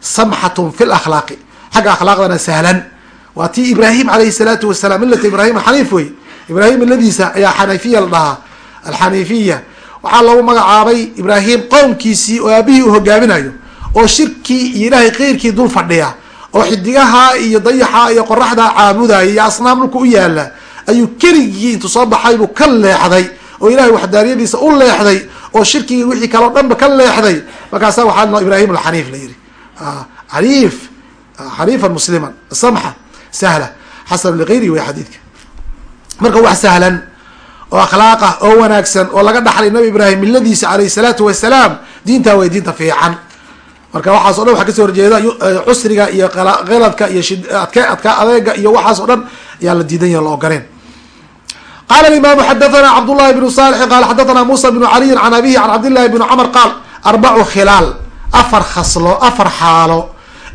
samxatun fi lakhlaaqi xagga akhlaaqdana sahlan. Waa tii ibraahim alayhi salaatu wasalaam millata ibrahim xaniif wey ibraahim miladiisa ayaa xaniifiya la dhahaa alxaniifiya waxaa lagu magacaabay ibraahim qowmkiisii oo aabihii uu hogaaminayo oo shirkii iyo ilaahay keyrkii dul fadhiya oo xidigaha iyo dayaxa iyo qoraxda caabudaya iyo asnaam dhulka u yaalla ayuu keligii intuu soo baxay buu ka leexday oo ilahay waxdaaniyadiisa u leexday oo shirkigii wixii kaleo dhanba ka leexday. Markaasa waxaa noo ibrahim alxaniif la yihi xaniif xaniifan musliman samxa sahla xasan ligayri wey xadiidka. Marka wax sahlan oo akhlaaqah oo wanaagsan oo laga dhaxlay nabi ibraahim miladiisa alayh salaatu wasalaam diintaa way diinta fiican. Marka waxaas o dhan waxa ka soo horjeeda cusriga iyo keladka iyo adk adka adeega iyo waxaas o dhan ayaa la diidan yaha la ogoleen qala imaamu xadathana cabdullahi bnu salixi qala xadathana musa bnu caliyin can abihi can cabdillahi bni cumar qaal arbacu khilaal afar khaslo afar xaalo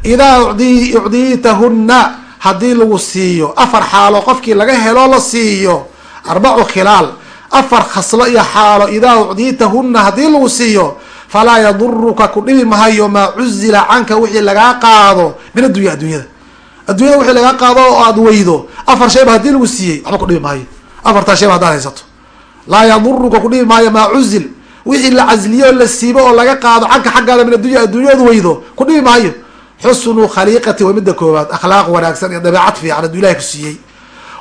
idaa ucdiitahuna haddii lagu siiyo afar xaalo qofkii laga helo la siiyo arbacu khilaal afar khaslo iyo xaalo idaa ucdiitahuna haddii lagu siiyo falaa yaduruka ku dhibi mahayo maa cuzila canka wixii lagaa qaado min addunya addunyada addunyada wixii lagaa qaado oo aada weydo afar shayba haddii lagu siiyey afartaa shayba haddaad haysato laa yaduruka ku dhibi maayo maa cuzil. Wixii la casliyo oo la siibo oo laga qaado canka xaggaada min addunya addunyadu weydo ku dhibi maayo. Xusnu khaliiqati waa midda koowaad akhlaaq wanaagsan iyo dabeecad fiican hadduu ilahay ku siiyey.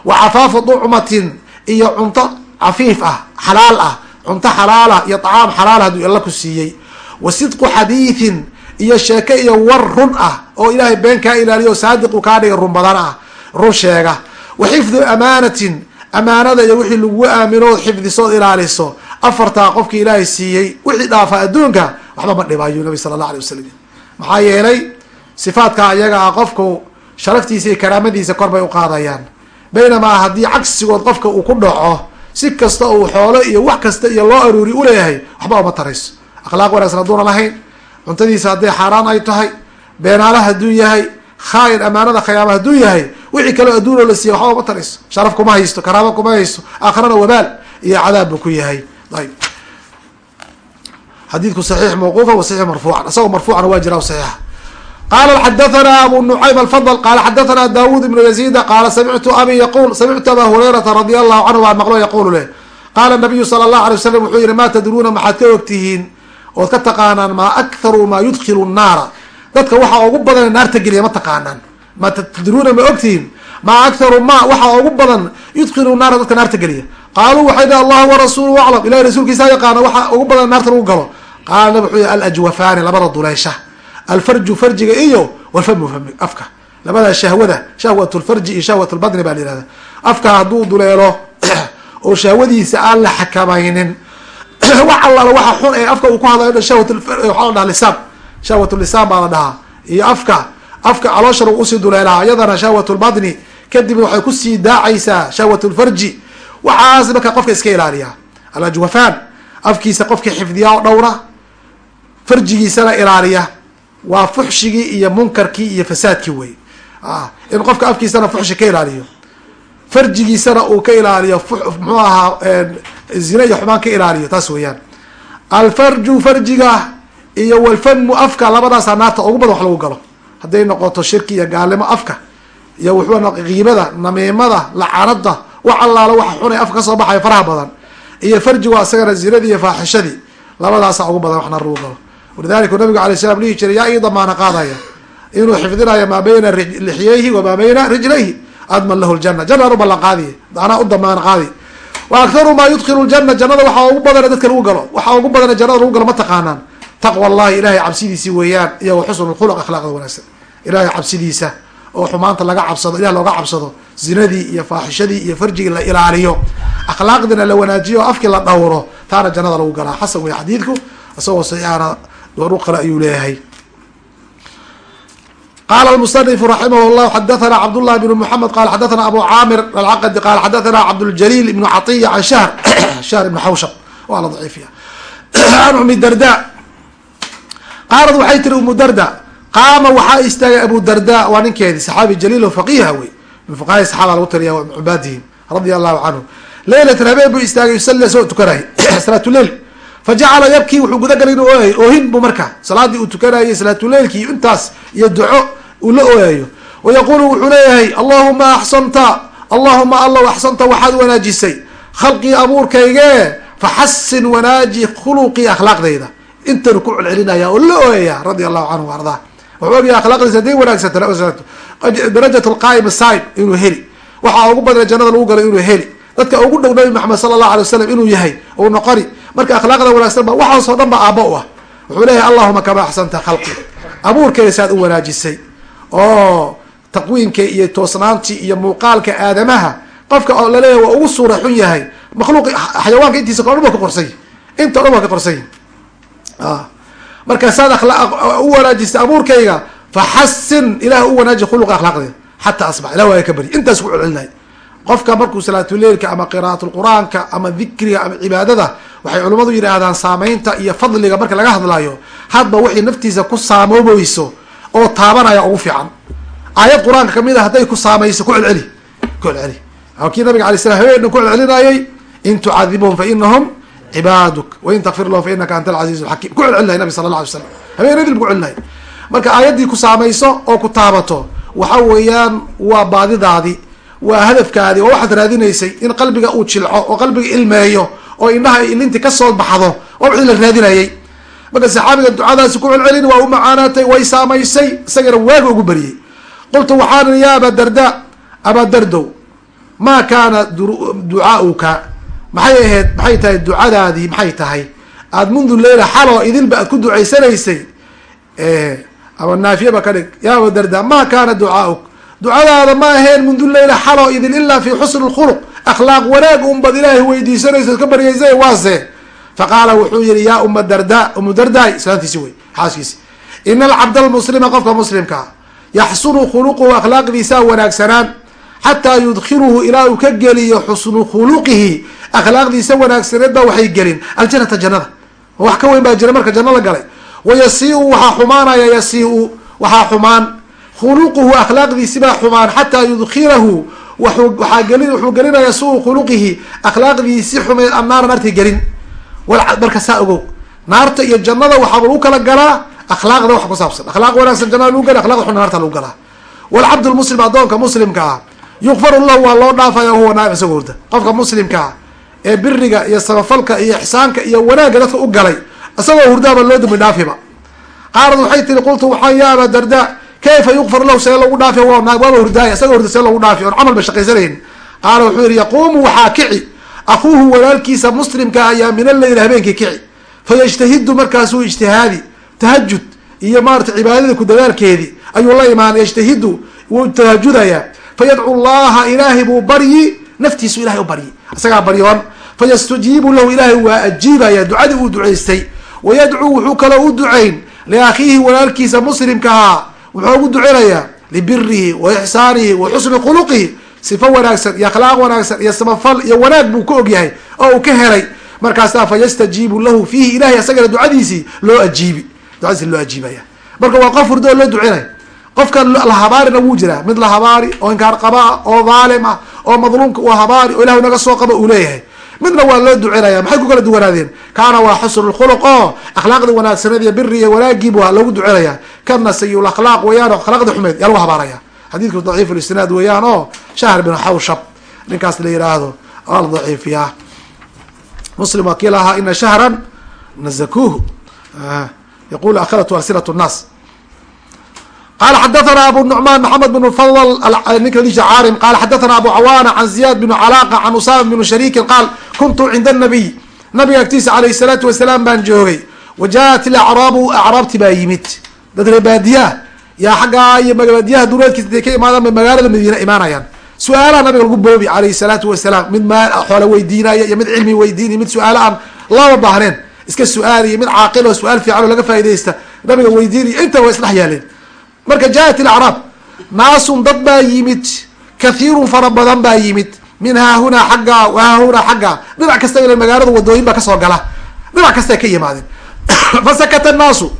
Wa cafaafu ducmatin iyo cunto cafiif ah xalaal ah cunto xalaala iyo tacaam xalaala hadduu alla ku siiyey. Wa sidqu xadiithin iyo sheeke iyo war run ah oo ilaahay been kaa ilaaliyo saadiqu kaa dhiga run badan ah run sheega. Wa xifdu amaanatin amaanada iyo wixii lagu aaminood xifdisood ilaaliso afartaa qofkii ilaahay siiyey wixii dhaafa adduunka waxba ma dhibayo nabi sala allah alay wasalam maxaa yeelay sifaadka ayaga ah qofku sharaftiisa iyo karaamadiisa kor bay uqaadayaan baynamaa haddii cagsigood qofka uu ku dhaco si kasta uu xoolo iyo wax kasta iyo loo aruuri uleeyahay waxba uma tarayso. Akhlaaq wanaagsan hadduuna lahayn. Cuntadiisa hadday xaaraan ay tahay beenaala hadduu yahay khaain amaanada khayaama hadduu yahay wixii kaleo adduunoo la siiya waxba uma tarayso. Sharaf kuma haysto karaamo kuma haysto aakhirana wabaal iyo cadaab buu ku yahay. Ayb xadiidku saxiix mawquufa wa saxiix marfuucan. Isagoo marfuucana waa jira saxiixa. Qala xadathana abu nucaym alfadl qala xadathana dawud ibnu yazida qaala samictu abi yaqul samictu aba hurayrata radi allahu canhu baa maqlo yaqulu leh. Qaala nabiyu sala allahu alay wasalam wuxuu yihi ma tadruuna maxaad ka ogtihiin ood ka taqaanaan maa akharu maa yudkilu nnaara dadka waxaa ugu badan naarta geliya ma taqaanaan. Ma tadruuna ma ogtihiin? Maa akharu ma waxaa ugu badan yudkilu naara dadka naarta geliya? Qaaluu waxay dhi allahu warasuulu aclam. Ilahi rasuulkiisa yaqaana waxa ugu badan naarta lagu galo. Qaala nab wuxuu yihi alajwafaani labada duleysha alfarju farjiga iyo walfamu afka. Labada shahwada shahwat lfarji iyo shahwat lbadni baa la afka hadduu duleelo oo shahwadiisa aan la xakamaynin wax allaala waxa xun ee afka uu ku hadlayo shahwat waxaa la dhaha lisaan shahwat lisaan baa la dhahaa. Iyo afka afka calooshana u sii duleelaa iyadana shahwat lbadni kadibna waxay ku sii daacaysaa shahwat lfarji waxaas marka qofka iska ilaaliya. Alajwafaan afkiisa qofkii xifdiyaa oo dhowra farjigiisana ilaaliya. Waa fuxshigii iyo munkarkii iyo fasaadkii wey in qofka afkiisana fuxshi ka ilaaliyo. Farjigiisana uu ka ilaaliyo muxuu ahaa zine iyo xumaan ka ilaaliyo taas weeyaan. Alfarju farjiga iyo walfamu afka labadaasa naarta ugu badan wax lagu galo. Hadday noqoto shirki iyo gaalnimo afka iyo wuxuu qiibada namiimada lacanada wax allaala waxa xunay afka ka soo baxayo faraha badan. Iyo farjigu asagana zinadii iyo faaxishadii labadaasa ugu badan wax naar lagu galo. Walidalika nabigu alay slam dhihi jiray yaa ii damaana qaadaya inuu xifdinayo maa bayna lixyayhi wamaa bayna rijlayhi adman lahu ljana janaan u ballan qaadiy anaa u damaana qaadi. Wa akharu maa yudkilu ljana jannada waxaa ugu badana dadka lagu galo waxaa ugu badana jannada lagu galo ma taqaanaan taqwa allahi ilahay cabsidiisii weeyaan iyo wa xusnu lkhuluq akhlaaqda wanaagsan ilahay cabsidiisa oo xumaanta laga cabsado ilah looga cabsado zinadii iyo faaxishadii iyo farjigii la ilaaliyo akhlaaqdina la wanaajiyo o afkii la dhowro taana jannada lagu galaa xasan wey xadiidku isagoo saxiixana duruq kale ayuu leeyahay qala المصنف رaximh الlه xadaثna cabdاللh بن محamed qala xadaثna abu camir alcqdi qala xadaثna cabdالجليل بن caطية عن شhr شhr بن xawshب waa la ضciifiya an umi darda qaalad waxay tiri umu darda qaama waxaa istaagay abu darda waa ninkeedi saxaabi jaliil o faqiha wey min fuqaha saxaba lagu tiriya cibaadihim radia allahu canhu. Leylatan habeen buu istaagay yusali soo tukanay salaatuleil fajacala yabkii wuxuu guda galay inuu ooyayo oohin buu marka salaadii uu tukanayay salaatuleilkii intaas iyo duco uu la ooyayo. Wayaqulu wuxuu leeyahay allahuma axsanta allahuma allow axsanta waxaad wanaajisay khalqii abuurkayge faxasin wanaaji khuluqii akhlaaqdayda intanu ku celcelinaya oo la ooyaya radia allahu canhu ardaa. Wuxuu ogyahay akhlaaqdiisa haday wanaagsanto darajat lqaa'im saib inuu heli. Waxaa ugu badna jannada lagu galay inuu heli. Dadka ugu dhow nabi maxamed sala allahu alay wasalam inuu yahay ou noqoni. Marka akhlaaqda wanaagsan ba waxaasoo dhan ba aaba u ah. Wuxuu leeyahay allahuma kama axsanta khalqi. Abuurkayga saad u wanaajisay. Oo taqwiinka iyo toosnaantii iyo muuqaalka aadamaha qofka oo la leeyahay waa ugu suura xun yahay. Makhluuq xayawaanka intiisa o dhan ba ka qorsany inta o dhan ba ka qorsany marka saad u wanaajistay abuurkayga faxasin ilah u wanaaji khuluqa akhlaaqdeeda xataa asbax. Ilah waa ka bari. Intaas ku celcelinay. Qofka markuu salaatuleilka ama qira'at lqur-aanka ama dikriga ama cibaadada waxay culimmadu yidhaahdaan saamaynta iyo fadliga marka laga hadlayo hadba wixii naftiisa ku saamoomayso oo taabanaya ugu fiican. Aayad qur'aanka ka mid a hadday ku saamayso ku celceli ku celceli. Kii nabiga alay slam habeen dhan ku celcelinayay in tucadibhum fa inahum cibaaduk wain takfir lahum fa inaka anta alcaziiz alxakim ku celcelinay nabi sala la alay slam habeenadil ku celinay marka aayaddii ku saamayso oo ku taabato waxa weeyaan waa baadidaadi waa hadafkaadi oo waxaad raadinaysay in qalbiga uu jilco oo qalbiga ilmeeyo oo indhaha ilinti ka soo baxdo waa wixii la raadinayay. Marka saxaabiga ducadaasi ku celcelin waa u macaanaatay way saamaysay isagana waaga ugu beriyey qultu waxaan ya aba darda aba dardow maa kaana ducaauka maxay ahayd maxay tahay ducadaadii maxay tahay? Aada mundu leyla xaloo idilba aad ku ducaysanaysay ama naafiyaba ka dhig ya aba darda ma kaana ducaauk. Ducadaada ma aheen mundu leyla xaloo idil ilaa fi xusni lkhuluq akhlaaq wanaag unbad ilaahay weydiisanayso ka baryaysay waase. Faqaala wuxuu yihi ya uma darda umu dardaay islaantiisi wey xaaskiisi. Ina alcabd almuslima qofka muslimkaa yaxsunu khuluquhu akhlaaqdiisaa wanaagsanaan xataa yudkiluhu ilaa uu ka geliyo xusnu khuluqihi. Akhlaaqdiisa wanaagsaneed baa waxay gelin. Aljanata jannada. Wax ka weyn baa jira marka janno la galay. Wayasiu waxaa xumaanaya yasiu waxaa xumaan. Khuluquhu akhlaaqdiisibaa xumaan xataa yudkilahu waaa geli wuxuu gelinaya suu khuluqihi. Akhlaaqdiisi xumeed annaara naartay gelin. Marka saa ogow. Naarta iyo jannada waxaaba lagu kala galaa akhlaaqda wax ku saabsan. Akhlaaq wanaagsan jannada lagu gala akhlaqda xun naarta lagu galaa. Walcabd lmuslim addoonka muslimka ah yukfaru lahu waa loo dhaafaya huwa naam isagoo hurda qofka muslimkaa ee biriga iyo samafalka iyo ixsaanka iyo wanaagga dadka u galay isagoo hurdaaba loo dambi dhaafiba. Qaalad waxay tiri qultu waxaan ya aba darda kayfa yukfar lahu see lagu dhaafi waaba hurdaaya. Isagoo hurda see lagu dhaafi oon camal ba shaqaysanayn. Qaala wuxuu yihi yaquumu waxaa kici. Akuuhu walaalkiisa muslimka ayaa min alleyl habeenkii kici. Fayajtahidu markaasuu ijtihaadi tahajud iyo maarata cibaadada ku dadaalkeedii ayuu la imaanay yajtahidu wuu tahajudayaa fayadcu llaha ilaahay buu baryi naftiisu ilahay u baryi isagaa baryoon fayastajiibu lahu ilaahay waa ajiibaya ducadii uu ducaystay wayadcuu wuxuu kaloo u ducayn liakhiihi walaalkiisa muslimkahaa wuxuu ugu ducinayaa libirihi wa ixsaanihi wa xusni khuluqihi sifo wanaagsan iyo akhlaaq wanaagsan iyo samafal iyo wanaag buu ka ogyahay oo uu ka helay markaasaa fayastajiibu lahu fiihi ilahay asagana ducadiisii loo ajiibi ducadiisi loo ajiibaya marka waa qof hurdo oo loo ducinay qofka la habaarina wuu jiraa mid la habaari oo inkaar qabaa oo dhaalim ah oo madluumka uu habaari oo ilahu naga soo qaba uu leeyahay. Midna waa loo ducinaya maxay ku kala duwanaadeen? Kaana waa xusnu lkhuluq oo akhlaaqda wanaagsaneed iyo biri iyo wanaagiibu waa loogu ducinaya kana sayi lakhlaaq weeyaan akhlaaqda xumeed yaa lagu habaaraya. Xadiidku daciif lisnaad weeyaan oo shahr bin xawshab ninkaas la yihaahdo daciifiyaa muslim waa kii lahaa ina shahran nazakuuhu. Yaqulu akhalat alsinat nnaas qala xadathana abu nucman maxamed bn fadl ninka ladii caarim qala xadathana abu cawaana can ziyad bn calaaqa can usama bn shariikin qaal kuntu cinda nabiy nabiga agtiisa alayh salaatu wasalaam baan joogay wa jaءat ilacraabu acraabti baa yimid dad reebaadiyaha yaa xaggaa iyo baadiyaha dureedkiisa intay ka imaadaan bay magaalada madiina imaanayaan su'aalaha nabiga lagu boobi alayhi salaatu wasalaam mid ma xoole weydiinaya iyo mid cilmi weydiinaya mid su'aalo aan lama baahneen iska su'aaliyo mid caaqil oo su'aal fiican oo laga faa'idaysta nabiga weydiinaya marka jaءat ilacraab naasun dad baa yimid kathiirun fara badan baa yimid. Min haahunaa xaggaa haahunaa xaggaa dhinac kasta ila magaalada wadooyin baa ka soo gala. Dhinac kasta ka yimaadeen. Fasakata naasu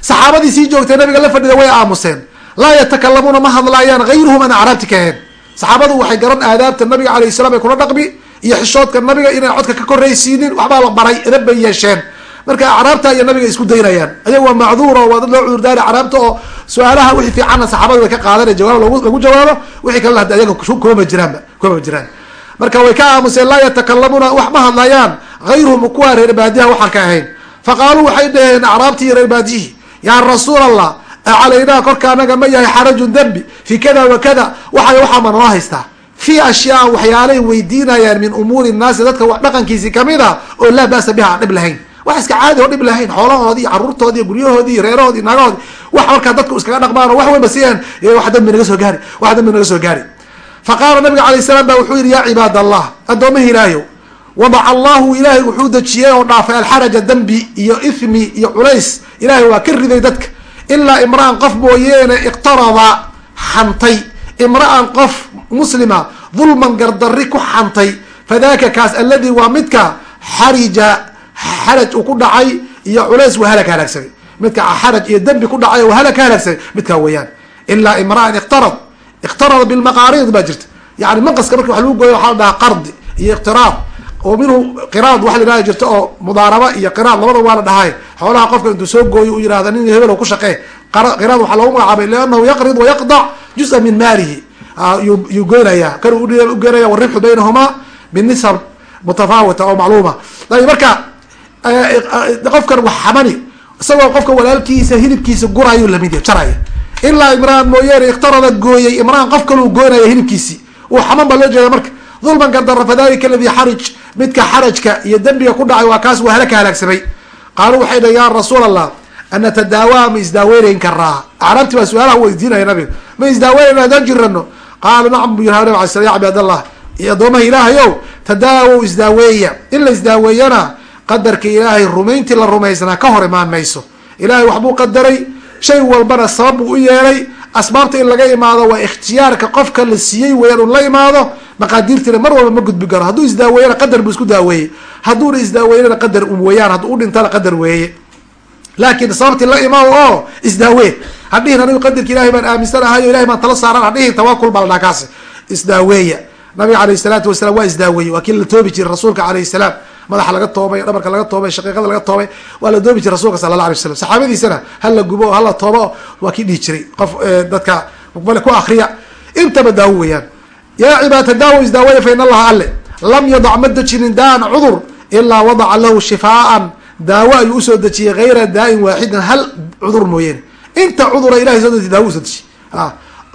saxaabadii sii joogtay nabiga la fadhida way aamuseen. Laa yatakalamuuna ma hadlaayaan hayruhum aan acraabti ka ahayn. Saxaabadu waxay garan aadaabta nabiga alayh salam ay kula dhaqmi iyo xishoodka nabiga inaan codka ka koraysiinin waxbaa la baray edab bay yeesheen marka acraabta iyo nabiga isku daynayaan. Ayaga waa macduur oo waa dad loo cudurdaari acraabta oo su'aalaha wixii fiicanna saxaabada way ka qaadan jawaab lagu jawaabo wixii kalena hada ayaga kumaba jiraanba kumaba jiraan. Marka way ka aamuseen laa yatakalamuuna wax ma hadlayaan. Hayruhum kuwa reer baadiyaha waxaan ka ahayn. Faqaaluu waxay dhaheen acraabtii reer baadiyihi yaa rasuul allah calaynaa korka anaga ma yahay xarajun dembi fi kada wa kada. Waxa waxaa ma noo haystaa. Fi ashyaa waxyaalay weydiinayaan min umuuri nnaasi dadka dhaqankiisi ka mid a oo laa ba'sa biha dhib lahayn wax iska caadi oo dhib lahayn xoolahoodii iyo caruurtoodii guryahoodii iyo reerahoodii naagahoodi wax markaa dadku iskaga dhaqmaan oo wax weynba siiyaan wax dambi naga soo gaari wax dambi naga soo gaari. Fa nabiga alayh salaam ba wuxuu yihi yaa cibaad allah addoomaha ilaahayow wadaca allahu ilaahay wuxuu dejiyey oo dhaafay alxaraja dembi iyo ithmi iyo culays. Ilahay waa ka riday dadka. Ilaa imra'an qof mooyeene iqtarada xantay imra'an qof muslima dulman gardarri ku xantay fadaka kaas aladi waa midka xarija xaraj uu ku dhacay iyo culays waa halaka halaagsamay midka xaraj iyo dembi ku dhacay waa halaka halaagsamay midkaa weeyaan. Ilaa imra'an iqtarad. Iqtarada bilmaqaarid baa jirta. Yani manqaska marki wax lagu gooyo waxaa la dhahaa qardi iyo iqtiraad. Oo minhu qiraad waxa la dhaha jirta oo mudaaraba iyo qiraad labada waa la dhahay. Xoolaha qofka intuu soo gooyo u yihahda nin hebel ku shaqee. Qiraad waxaa loogu magacaabay liannahu yaqrid wayaqdac juz-a min maalihi. Yuu goynaya. Kan ugeynaya waribxu baynahumaa binisab mutafaawita oo macluuma. Marka qofkan wax xamani isagoo qofka walaalkiisa hilibkiisa gurayuu la mid yahy jaraya. Ilaa imraan mooyaane ikhtarada gooyay imraan qof kaluu goynaya hilibkiisi uu xaman baa loo jeeda marka. Dulman gardara fadalika aladi xarij midka xarajka iyo dembiga ku dhacay waa kaas waa halaka halaagsamay qaaluu waxay dhahen ya rasuul allah anatadaawaa ma isdaaweynayn karaa acraabti baa su'aalaha weydiinaya nabiga ma isdaaweynayna hadaan jirano qaala nacam bu yirah nabig ala sla ya cibaad allah iyo addoomaha ilaahayow tadaawow isdaaweeya in la isdaaweeyana qadarka ilaahay rumayntii la rumaysnaa ka hor imaan mayso ilaahay waxbuu qadaray shay walbana sabab buu u yeelay. Asbaabta in laga imaado waa ikhtiyaarka qofka la siiyey weyaan un la imaado maqaadiirtiina mar walba ma gudbi karo. Hadduu isdaaweeyana qadar buu isku daaweeyey. Hadduuna isdaaweynana qadar weeyaan hadduu u dhintana qadar weeye laakiin sababtii la imaado oo isdaawee. Hadhihin anigu qadarka ilahay baan aaminsanahayo ilahay baan tala saaran hadhihin tawakul baa ladhaha kaasi. Isdaaweeya. Nabiga alayh salaatu wasalaam waa isdaaweeyey waa kii la toobi jiray rasuulka alayh salaam madaxa laga toobay dhabarka laga toobay shaqiiqada laga toobay waa la doobi jiray rasuulka sala la alay slam saxaabadiisana hala gubo hala toobo waa kii dhihi jiray. Qof dadka bale ku akriya intaba daawo weeyaan. Yaa cibaad tadaawo isdaaweya fa in allaha alle lam yadac ma dejinin daan cudur ilaa wadaca lahu shifaaan daawo ayuu u soo dejiyey hayra daa-in waaxidin hal cudur mooyeene inta cudura ilahay soo dejiy daawo u soo dejiy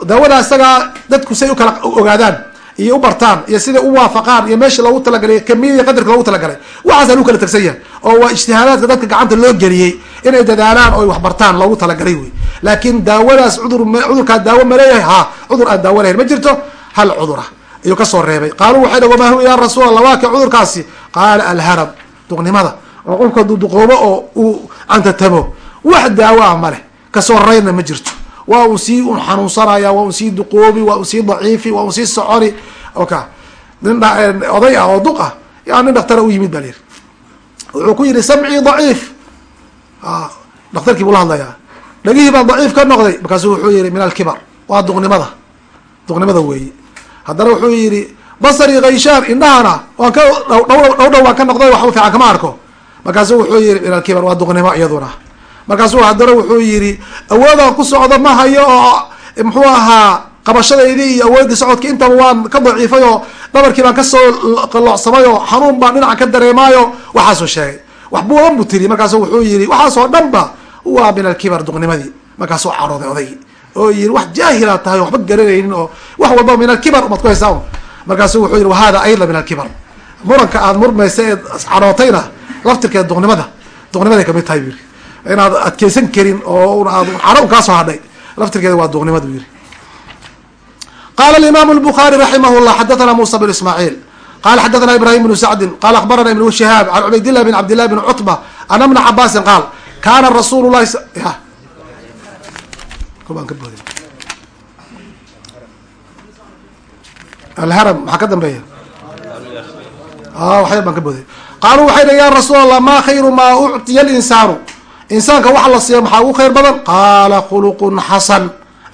daawada isagaa dadku say u kala ogaadaan iyo u bartaan iyo siday u waafaqaan iyo meesha loogu talagalay kamiyada qadarka loogu talagalay. Waxaasa lagu kala tagsan yahay oo waa ijtihaadaadka dadka gacanta loo geliyey inay dadaalaan oo ay waxbartaan loogu talagalay wey laakin daawadaas cudur cudurkaa daawo ma leeyahay ha cudur aan daawo lahayn ma jirto? Hal cudura. Ayuu ka soo reebay. Qaaluu waxay dha wamaa huwa ya rasuul allah waa ka cudurkaasi. Qaala alharam duqnimada oo qofka haduu duqoobo oo uu cantatamo wax daawo ah ma leh. Kasoo rayna ma jirto waa un sii un xanuunsanaya waa un sii duqoobi waa un sii daciifi waa un sii soconi oka nin oday ah oo duq ah yaa nin dhaktara u yimid baa la yihi wuxuu ku yihi samcii daciif dhakhtarkii buu la hadlayaa dhagihii baan daciif ka noqday markaasu wuxuu yihi min alkibar waa duqnimada duqnimada weeye haddana wuxuu yihi basari kayshaan indhahana waan ka dh dhow dhow waan ka noqday waxba fiican kama arko markaasu wuxuu yihi min alkibar waa duqnimo iyaduna markaasu haddana wuxuu yihi awoodaan ku socdo ma hayo oo muxuu ahaa qabashadaydii iyo awoodii socodka intaba waan ka daciifay oo dhabarkii baan ka soo qalloocsamay oo xanuun baan dhinaca ka dareemaayo waxaasuu sheegay. Wax buuan bu tiri markaasu wuxuu yihi waxaasoo dhan ba waa min alkibar duqnimadii. Markaasuu carooday odaygii oo yihi wax jaahila tahay waxba garanaynin oo wax walba min alkibar umaad ku haysaa markaasu wuxuu yihi wahada ayda min alkibar. Muranka aad murmaysa ee carootayna laftirkeed duqnimada duqnimaday ka mid tahay bu yihi inaad adkeysan karin oo aad caro un kaasoo hadhay laftirkeeda waa duqnimada bu yihi qala imam الbخarي raximah الlah xadathna musa بن ismاعيل qala xadathna ibrahim بن sacdi qala akhbarana ibn shihاab an cubayd لlah بn cabd لlah بn cطbة an بna cabasi qaal kana rasul lahi alhrm maxaa ka dambeeya waxyar baan ka booday qaaluu waxay dha ya rasuul allah ma khayru ma uctiya اlinsaanu insaanka waxa la siiya maxaa ugu khayr badan? Qaala khuluq xasan.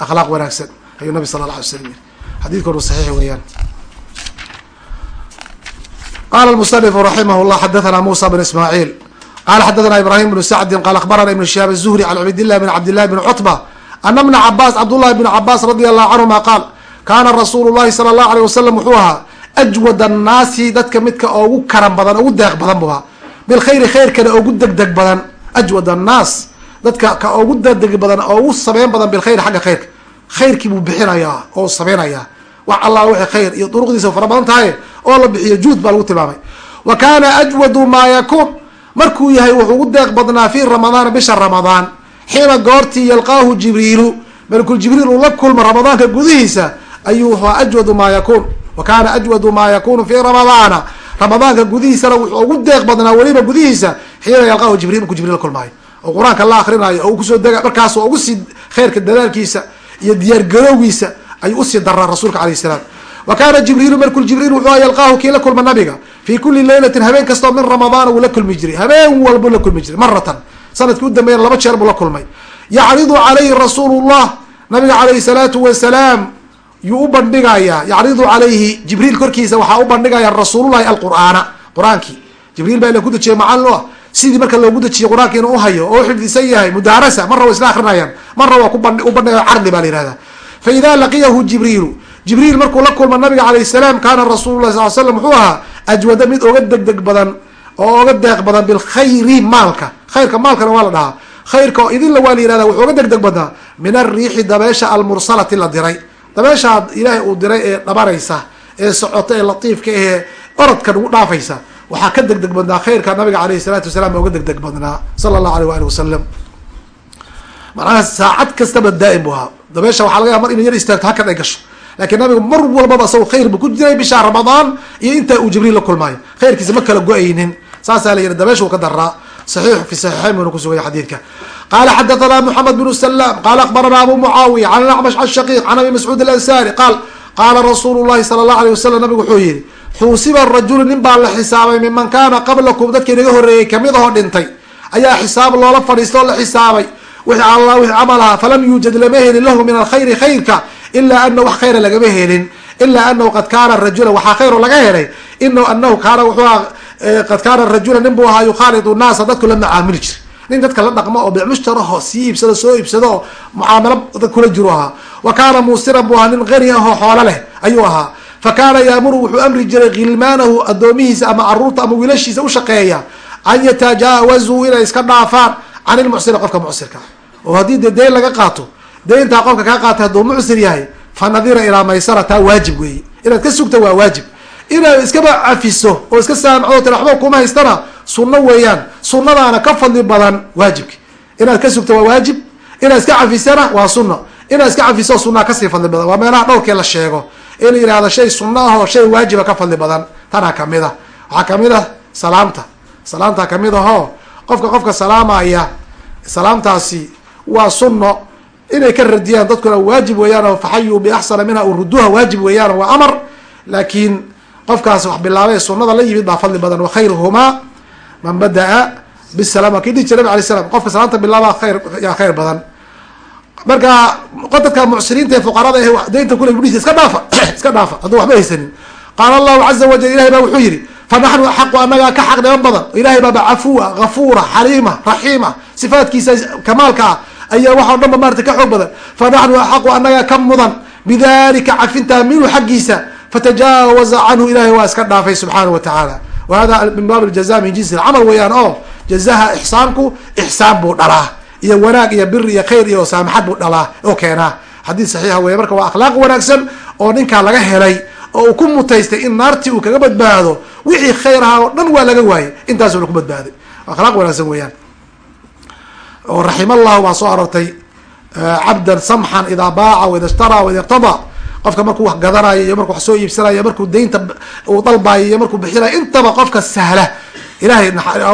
Akhlaaq wanaagsan ayuu nabi sala la alay slam yiri xadidkanu saxiix weeyaan. Qala musanifu raximah llah xadathana musa bn ismaaciil. Qala xadathana ibrahim bnu sacdin qala akhbarana ibn shihaab الzuhri can cubaydillah bn cabdillahi bn cutba ana bna cabaas cabdullahi bn cabaas radi allahu canhuma qaal kana rasuulu llahi sala allahu aleyh wasalam wuxuu ahaa ajwad annaasi dadka midka ugu karan badan ugu deeq badan buu ahaa. Bilkhayri khayrkana ugu degdeg badan ajwad annaas dadka ka ugu degdeg badan oo ugu sameyn badan bilkhayri xagga khayrka khayrkii buu bixinayaa oo sameynayaa wax allah wixii khayr iyo duruqdiisa fara badan tahay oo la bixiyo juud baa lagu tilmaamay wa kaana ajwadu maa yakuun markuu yahay wuxuu ugu deeq badnaa fi ramadaan bisha ramadaan xiina goortii yalqaahu jibriilu malkul jibriil uu la kulmo ramadaanka gudihiisa ayuu ajwadu maa yakuun wa kaana ajwadu maa yakunu fi ramadaana ramadaanka gudihiisana wuxuu ugu deeq badnaa weliba gudihiisa xiina yalqaahu jibriil markuu jibriil la kulmaayo. Oo qur'aanka la akrinayo oo uu ku soo dega markaas ugu sii khayrka dadaalkiisa iyo diyaar garowgiisa ayuu u sii daraa rasuulka alayh salaam. Wa kaana jibriilu markul jibriil wuxuu yalqaahu kii la kulma nabiga. Fi kuli leylatin habeen kastoo min ramadaana wuu la kulmi jiray. Habeen walbuu la kulmi jiray maratan sannadkii u dambeeyana laba jeer buu la kulmay. Yacridu calayhi rasuulu llah nabiga calayhi salaatu wasalaam yuu u bandhigayaa yacridu calayhi jibriil korkiisa waxaa u bandhigaya rasuulullahi alqur'aana qur'aankii. Jibriil baa ila ku dejiyay macallin u ah. Sidii marka loogu dejiyay qur'aanka inuu uhayo oo uxifdisan yahay mudaarasa marna waa isla akrinayaan marna waa ku bandhigayo cardi baa la yihahda fa ida laqiyahu jibriilu jibriil markuu la kulma nabiga calayh salaam kaana rasuulu lah sal slam wuxuu ahaa ajwada mid oga degdeg badan oo oga deeq badan bilkhayri maalka. Khayrka maalkana waa la dhahaa. Khayrka oo idinla waa la yihahda wuxuu oga degdeg badnaa min ariixi dabeesha almursalati la diray dabeeshaad ilaahay uu diray ee dhabanaysa ee socota ee latiifka ee orodka nagu dhaafaysa waxaa ka degdeg badnaa khayrka nabiga aleyhi salaatu wasalaam oga degdeg badnaa sala allahu aleyh waali wasalam macnaha saacad kastaba daa'im bu ahaa. Dabeesha waxaa laga yaaba mar ina yar istaagto hakad ay gasho. Laakiin nabigu mar walbaba isago khayr bu ku jiray bisha ramadaan iyo intaa uu jibriil la kulmaayo. Khayrkiisa ma kala go'aynin. Saasaa la yihi dabeesha uu ka daraa saxiix fi saxiixayn buuna kusugaya xadiidka. Qala xadathana moxamed bnu salaam qala akbarana abu mucaawiya can acmash can shaqiiq can abi mascuud alansari qaal qaala rasuulu llahi sala allahu alay wasalam nabigu wuxuu yihi xuusiba rajulu nin baa la xisaabay miman kaana qablakum dadkii naga horreeyey ka mid ahoo dhintay ayaa xisaab loola fadhiista oo la xisaabay. Wixii alla wixii camal ahaa falam yuujad lama helin lahu min alkhayri khayrka ilaa ana wax khayra lagama helin ilaa anahu qad kaana rajula waxaa khayro laga helay ina anahu kaana wuxuu qad kaana rajula nin buu ahaa yukhaalidu naasa dadku la macaamili jir nin dadka la dhaqmo oo bicmushtaraho sii iibsado soo iibsado oo mucaamalo dad kula jiru ahaa. Wa kaana muusiran buu ahaa nin qani ahoo xoolo leh ayuu ahaa. Fa kaana yaamuru wuxuu amri jiray khilmaanahu addoomihiisa ama carruurta ama wiilashiisa ushaqeeya an yatajaawazuu inay iska dhaafaan can ilmucsiri qofka mucsirka. Oo haddii de deyn laga qaato deyntaa qofka kaa qaatay hadduu mucsir yahay fa nadira ilaa maysara taa waajib weeye. Inaad ka sugta waa waajib inaad iskaba cafiso oo iska saamcdo tira waxba kuma haystana. Sunno weeyaan. Sunnadaana ka fadli badan waajibka inaad ka sugto waa waajib. Inaad iska cafisana waa sunno. Inaad iska cafiso sunaa ka sii fadli badan. Waa meelaha dhowrkee la sheego. In la yihahdo shay sunno ah oo shay waajiba ka fadli badan. Tanaa ka mid a waxaa ka mid ah salaamta. Salaamtaa ka mid ahoo qofka qofka salaamaya salaamtaasi waa sunno. Inay ka radiyaan dadkuna waajib weeyaan oo faxayuu biaxsana minha uruduha waajib weeyaan waa amar. Laakiin qofkaas wax bilaabay sunada la yimid baa fadli badan. Wakhayruhumaa man bada-a bisalaam kii dhihi jira nabig alay slam qofka salaamta bilaaba khayr yaa khayr badan. Marka dadka mucsiriinta ee fuqarada ee daynta kule budhiisa iska dhaafa iska dhaafa hadduu waxba haysanin. Qaala allahu caza wajal ilahay baa wuxuu yihi fanaxnu axaqu anagaa ka xaq dhiban badan. Ilahay baaba cafuwa gafuura xaliima raxiima sifaatkiisa kamaalka ah. Ayaa waxa o dhan ba maarata ka xoog badan. Fanaxnu axaqu anagaa ka mudan bidalika cafintaa minhu xaggiisa fatajaawaza canhu ilahay waa iska dhaafay subxaanahu wa tacaala. Wa hada min baab ljaza min jinsi lcamal weeyaan oo jazaha ixsaanku ixsaan buu dhalaa. Iyo wanaag iyo bir iyo khayr iyo saamaxad buu dhalaa oo keenaa. Xadiis saxiixa weeye marka waa akhlaaq wanaagsan oo ninkaa laga helay oo uu ku mutaystay in naartii uu kaga badbaado wixii khayr ahaa oo dhan waa laga waayay intaasuna ku badbaaday. Akhlaaq wanaagsan weeyaan. Oo raxima allahu baa soo arortay cabdan samxan idaa baaca waida ishtaraa waida iqtadaa qofka markuu wax gadanayo iyo markuu wax soo iibsanayo markuu daynta uu dalbayo iyo markuu bixinayo intaba qofka sahla ilahay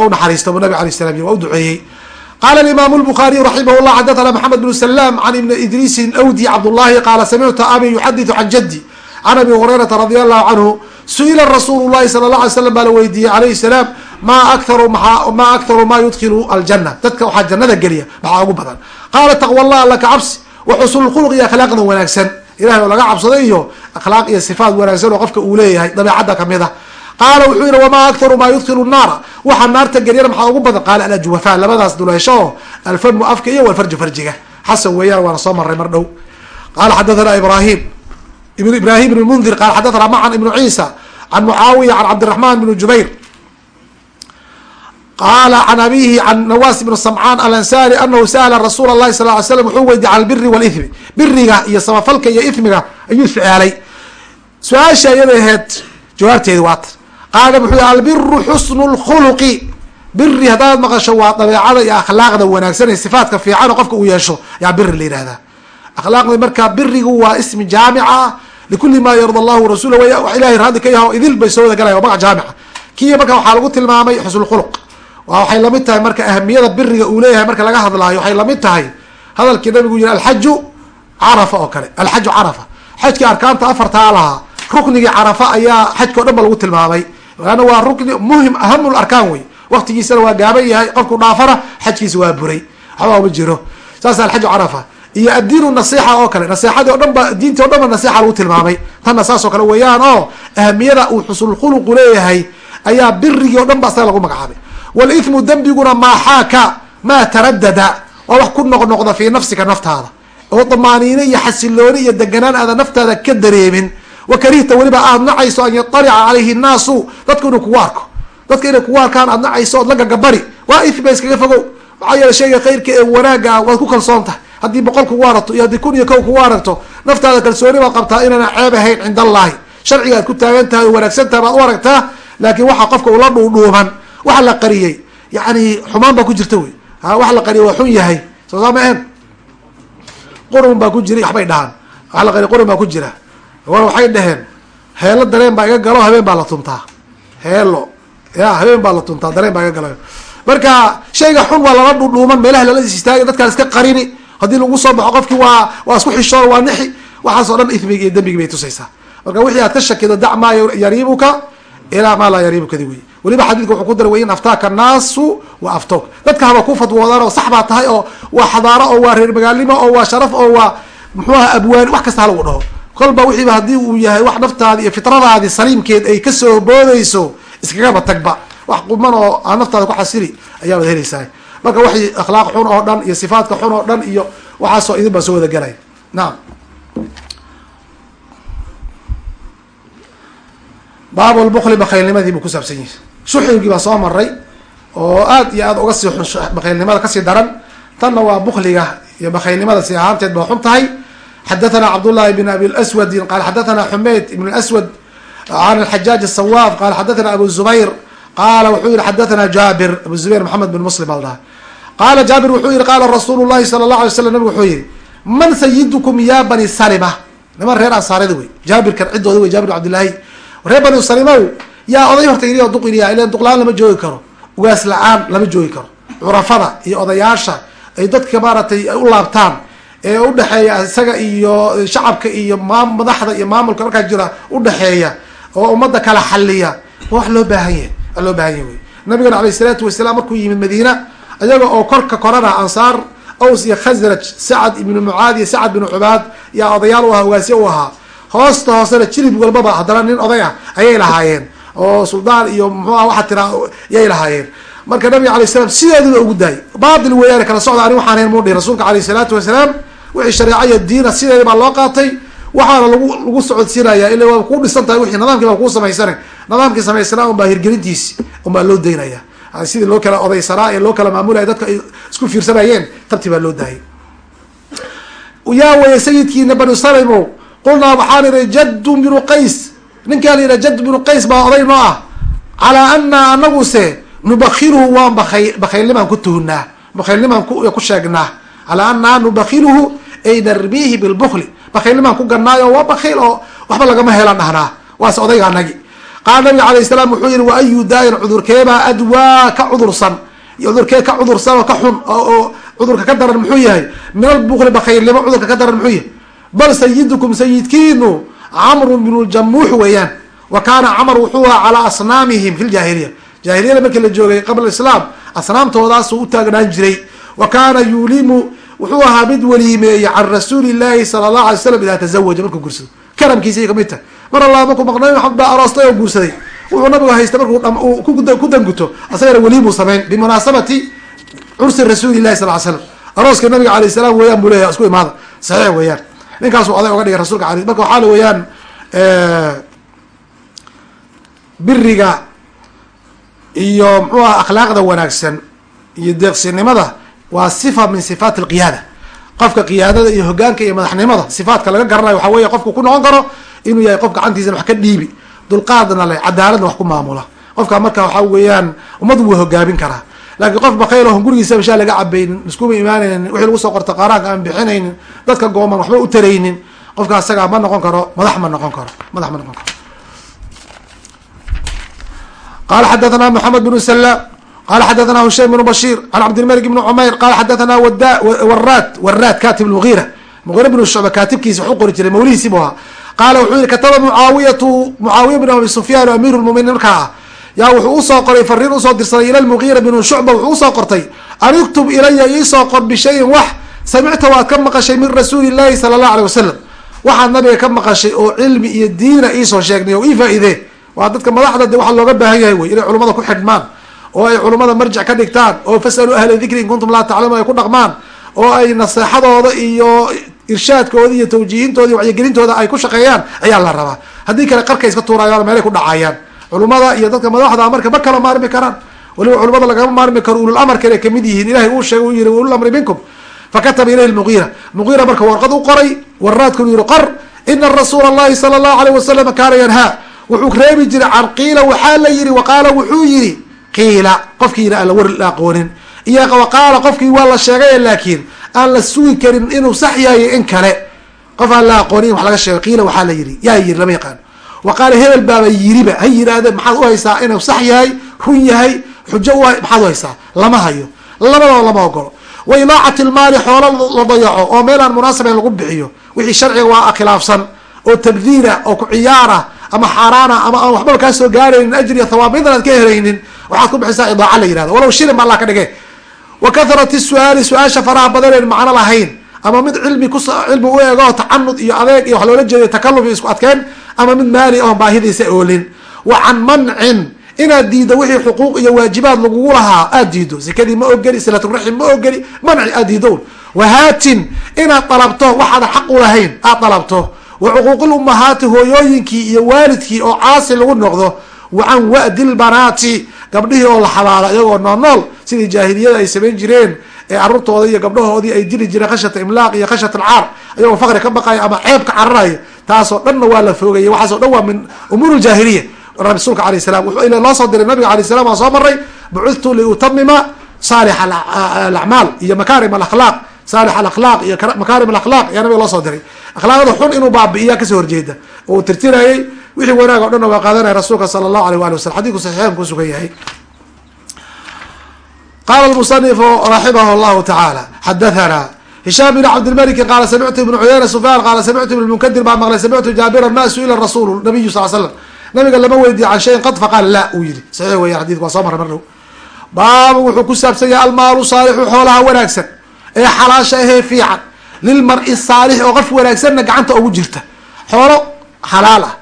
unaxariisto bu nabig alay slam waa u duceeyey qala imam الbخariي raximah الlah xadaثna mحamed بن سلام عن ibn idriisi awdi cabdالlahi qala samictu abi yuxadiثu can jadي can abi hurayrata radi allahu canhu su-ila rasuul الlahi salى الlه alay slam baa la weydiiyey alayh الsalaam ma akaru ma akharu ma yudkilu aljana dadka waxaa jannada geliya maxaa ugu badan qaala taqwa allah alla ka cabsi wa xusn اlkhulq iyo akhlaaqda wanaagsan ilahay oo laga cabsado iyo akhlaaq iyo sifaat wanaagsan oo qofka uu leeyahay dabeecadda ka mid a qaala wuxuu yihi wamaa akharu maa yudkilu naara waxaa naarta gelyana maxaa ugu badan? Qaala alajwafa labadaas duleesho oo alfamu afka iyo walfarju farjiga. Xasan weeyaan waana soo maray mar dhow. Qala xadathana ibrahim ibrahim ibn mundir qala xadathana macan ibnu ciisa can mucaawiya can cabdiraxman bn jubayr qaala can abihi can nawas ibn samcaan alansari anahu sa'la rasuul اlahi sal ly slam wuxuu weydiye can walithmi biriga iyo samafalka iyo ithmiga ayuu su'aalay su'aasha iyada aheyd jawaabteedi waata qaala wuxuu yihi albiru xusnu lkhuluqi biri haddaad maqasho waa dabeecada iyo akhlaaqda wanaagsan ee sifaatka fiican oo qofka uu yeesho yaa biri la yihahdaa akhlaaqda marka birigu waa ismi jaamica likuli ma yarda allahu rasula wax ilahay raadi ka yaha idil bay soo wada galaya waa magac jaamica kiya marka waxaa lagu tilmaamay xusnulkhuluq waxay la mid tahay marka ahamiyada biriga uu leeyahay marka laga hadlaayo waxay la mid tahay hadalkii nabigu yihi alxaju carafa oo kale alxaju carafa. Xajkii arkaanta afartaa lahaa ruknigii carafa ayaa xajka o dhan ba lagu tilmaamay. Laanna waa rukni muhiim ahamul arkaan wey waktigiisana waa gaaban yahay qofku dhaafana xajkiisa waa buray. Waxba uma jiro. Saas alxaju carafa. Iyo addiinu nasixa oo kale naseexadii o dhan diintii o dhan ba lagu tilmaamay. Tanna saas oo kale weeyaan oo ahamiyada uu xusnulkhuluqu leeyahay ayaa birigii o dhan ba asaga lagu magacaabay wlithmu dembiguna maa xaaka maa taradada waa wax ku noqnoqda fii nafsika naftaada. Oo damaaniine iyo xasilooni iyo deganaan aada naftaada ka dareemin. Wakarihta weliba aad nacayso an yaطalica calayhi nnaasu dadku inuu kugu arko dadka inay kugu arkaan aad nacayso ood la gagabari. Waa ithma iskaga fogow. Maxaa yeele shayga khayrka ee wanaagga ah waad ku kalsoon tahay. Haddii boqol kugu aragto iyo haddii kun iyo kow kugu aragto naftaada kalsooni baad qabtaa inaana ceeb ahayn cind allahi sharciga aad ku taagan tahay oo wanaagsan tahay baad u aragtaa laakiin waxa qofka ula dhuudhuuban waxa la qariyey. Yani xumaan baa ku jirta wey. Waxa la qariyay waa xun yahay. Soo saa ma ahen qurun baa ku jira waxbay dhahaan. Waxa la qariya qurun baa ku jira. Waxay dhaheen heelo dareen baa iga galo habeen baa la tuntaa. Heelo. Ya habeen baa la tuntaa dareen baa iga galo. Marka shayga xun waa lala dhudhuuman meelaha lala istaagay dadkaan iska qarini. Haddii lagu soo baxo qofkii waa waa isku xishoon waa nixi. Waxaasoo dhan ismigi iyo dembigi bay tusaysaa. Marka wixii aad ka shakido dac maa yariibuka ilaa maa laa yariibukadi wey weliba xadiidka wuxuu ku daray wey in aftaaka naasu wa aftoog dadka haba ku fadwoodaan oo sax baa tahay oo waa xadaaro oo waa reer magaalnimo oo waa sharaf oo waa muxuu aha abwaani wax kasta halagu dhaho kolba wixiiba haddii uu yahay wax naftaadi iyo fitradaadi saliimkeed ay ka soo boodayso iskagaba tagba wax quman oo aan naftaada ku xasili ayaabad helaysaa marka waxay akhlaaq xun oo dhan iyo sifaadka xun oo dhan iyo waxaasoo idin baa soo wada gelaya nacam baab lbukli bakaylnimadii buu ku saabsan yahay. Shuxigii baa soo maray oo aad iyo aad uga sii xun bakaylnimada ka sii daran. Tanna waa bukliga iyo bakaylnimada si ahaanteed baa xun tahay. Xadathana cabdullahi bn abi lswadin qala xadathana xumayd ibn lswad can alxajaaj asawaaf qala xadathana abu zubayr qaala wuxuu yihi xadathana jaabir abu zubayr maxamed bin muslim baa ladhaha qaala jaabir wuxuu yihi qaala rasuulu llahi sala allah alay slam nabig wuxuu yihi man sayidukum ya bani salima niman reer ansaarada wey jaabirkan ciddooda wey jabir cabdillaahi reer bani salimow yaa oday horta iniyo duq iniya ilan duqla-aan lama joogi karo. Ugaas la'aan lama joogi karo. Curafada iyo odayaasha ay dadka maaratay u laabtaan ee udhexeeya isaga iyo shacabka iyo maa madaxda iyo maamulka markaa jira udhexeeya oo ummadda kala xaliya wax loo baahan yahay waa loo baahan yahy wey. Nabigana alayh isalaatu wasalaam markuu yimid madiina iyaga oo korka korana ansaar aws iyo khasraj sacad ibnu mucaad iyo sacad binu cubaad yaa odayaal u ahaa ugaasyo u ahaa hoosta hoosena jilib walbaba haddana nin oday ah ayay lahaayeen. Oo suldaan iyo muxuu ah waxaa tiraa yay lahaayeen. Marka nabiga alay slam sideeduna ugu daayay baatil weeyaane kala socda ani waxaan hayn muu dhihi? Rasuulka alayh isalaatu wasalaam wixii shareeca iyo diina sideeda baa loo qaatay. Waxaana lagu lagu socodsiinaya ila waa kuu dhisan tahay wixii nidaamkii baa kuu samaysana nidaamkii samaysana unbaa hirgelintiisi unbaa loo daynaya. Sidii loo kala odaysanaa ee loo kala maamulaya dadka ay isku fiirsanayeen tabti baa loo daayay. Yaa weye sayidkiina banu salimo qulnaa waxaan idhi jadun binu qays. Ninkaan yidha jad binu qays baa oday noo ah calaa ana anaguse nubakiluhu waan bakay bakaylnimaan ku tuhnaa bakaylnimaan ku sheegnaa. Calaa anaa nubakiluhu ay narmiihi bilbukli bakaylnimaan ku gannaayo waa bakayl oo waxba lagama helan dhahnaa. Waase odayga anagi qaala nabiga alayh salaam wuxuu yihi wa ayu daayin cudurkeebaa adwaa ka cudursan cudurkee ka cudursan oo ka xun oo cudurka ka daran muxuu yahay? Min albukli bakaylnimo cudurka ka daran muxuu yahay bal sayidukum sayidkiinu camru bnu jamuux weeyaan. Wa kaana camr wuxuu ahaa calaa asnaamihim fi ljaahiliya jaahiliyada markii la joogay qabla islaam asnaamtoodaasuu u taagnaan jiray. Wa kaana yulimu wuxuu ahaa mid weliimeeyey can rasuuli llahi sala allahu alay slam idaa tazawaja markuu guursado karamkiisay ka mid tahay. Mar allaa markuu maqnay maxamed aroostay oo guursaday. Wuxuu nabigu haystay markuu ku danguto asagana weliimuu samayn bimunaasabati cursi rasuuli llahi sal ly slam arooska nabiga alayh salaam weeyaan buu leeyahy isku imaada. Saxiix weeyaan ninkaasuu oday oga dhigay rasulka alay marka waxaana weeyaan biriga iyo muxuu aha akhlaaqda wanaagsan iyo deeqsinimada waa sifa min sifaat alqiyaada. Qofka qiyaadada iyo hogaanka iyo madaxnimada sifaatka laga garanayo waxaa weeye qofku ku noqon karo inuu yahay qof gacantiisana wax ka dhiibi dulqaadna leh cadaaladna wax ku maamula. Qofka marka waxaa weeyaan ummadu wuu hogaamin karaa laakiin qof bakayl oo gurigiisa bashaa laga cabaynin iskuma imaanaynin wixii lagu soo qorta qaaraanka aan bixinaynin dadka gooman waxba u taraynin qofka asagaa ma noqon karo madax ma noqon karo madax ma noqon karo. Qala xadathana moxamed bnu sala qala xadathana hushaym bnu bashir an cabdilmalik bni cumayr qala xadathana wada waraad katib mugira mugira bnu shucba kaatibkiisa waxu qori jiray mawlihiisi bu ahaa. Qaala wuxuu yihi kataba mucaawiyatu mucaawiya bn abi sufyaan o amiir lmuminiin markaa ah yaa wuxuu u soo qoray fariin u soo dirsaday ila lmugiira bnu shucba wuxuu u soo qortay an iktub ilaya iisoo qor bishayin wax. Samicta waad ka maqashay min rasuuli llahi sala allahu alay wasalam waxaad nabiga ka maqashay oo cilmi iyo diina iisoo sheegnay oo ii faa-idee waa dadka madaxda de waxaa looga baahan yahay wey inay culummada ku xidhmaan oo ay culummada marjic ka dhigtaan oo fasaluu ahla dikri in kuntum laa taclamuun ay ku dhaqmaan oo ay naseexadooda iyo irshaadkooda iyo tawjiihintooda iyo wacyigelintooda ay ku shaqeeyaan ayaa la rabaa. Haddii kale qarkay iska tuurayaan meelay ku dhacayaan culummada iyo dadka madaxda marka ma kala maarmi karaan. Waliba culamada lagama maarmi karo ulul amarka inay ka mid yihiin. Ilahay uu sheegay uu yihi ulul amri minkum fakataba ilayhi lmugiira mugiira marka warqad u qoray waraadkunu yihi qor ina rasuula allahi sala allahu alayh wasalam kaana yanhaa. Wuxuu reebi jiray can qiila waxaa la yihi waqaala wuxuu yihi qiila qofkiina aan la war la aqoonin. Iyo waqaala qofkii waa la sheegay laakiin aan la sugi karin inuu sax yahay in kale. Qof aan la aqoonin in wax laga sheego qiila waxaa la yihi yaa yiri lama yaqaano wa qaala hebel baaba yiriba ha yidhaahde maxaad uhaysaa inuu sax yahay run yahay xujo u maxaad u haysaa lama hayo labadaba lama ogolo wa idaacati lmaali xoolo la dayaco oo meel aan munaasabayn lagu bixiyo wixii sharciga waa khilaafsan oo tabdiira oo ku ciyaara ama xaaraana ama aan waxbaba kaa soo gaaraynin ajriya thawaab midan aad ka helaynin waxaad ku bixisaa idaaca la yihahdo walow shilin ba allah ka dhige wa katrat su'aali su'aasha faraha badaneen macno lahayn ama mid cilmi kus cilmi u eego tacanud iyo adeeg iyo wax loola jeeday takaluf isku adkeen ama mid maali oon baahidiisa oolin. Wa can mancin inaad diiddo wixii xuquuq iyo waajibaad lagugu lahaa aad diiddo. Sekadii ma ogeli silaturaxim ma ogeli manci aad diiddo. Wahaatin inaad dalabto waxaada xaq u lahayn aad dalabto. Wa cuquuqil ummahaati hooyooyinkii iyo waalidkii oo caasi lagu noqdo. Wa can wa'di gabdhihii oo la xabaalo iyagoo nool nool sidii jaahiliyada ay samayn jireen ee carruurtooda iyo gabdhahoodii ay dili jireen khashyata imlaaq iyo khashyat alcaar ayagoo faqri ka baqaya ama ceeb ka cararaya taasoo dhanna waa la foogayay. Waxaasoo dhan waa min umuur ljahiliya rasuulka alayh salam wuxuu ila loo soo diray nabiga alay salam waan soo maray bucudtu liutamima saalix alacmaal iyo makarim alakhlaaq saalix alakhlaaq iyo makaarim alakhlaaq. Ayaa nabiga loo soo diray. Akhlaaqda xun inuu baabi'iya ka soo horjeeda. Oo uu tirtirayay wixii wanaag o dhan waa qaadanaya rasuulka sala allahu aleyh wali wasalam xadidku saxiixan ku sugan yahay qala lmusanifu raximah llahu tacaala xadathana hishaam bin cabdilmaliki qaala samictu ibnu cuyayna sufyaan qaala samictu ibn munkadir baa maqlay samictu jaabiran ma su'ila rasuulu nabiyu sal slam nabiga lama weydiye can shayin qad faqaala la uu yihi saxiix weyan xadidku waa soo mara mar dhow baabu wuxuu ku saabsan yahay almaalu saalixu xoolaha wanaagsan ee xalaasha ahee fiican lilmar-i saalix oo qof wanaagsanna gacanta ugu jirta xoolo xalaal ah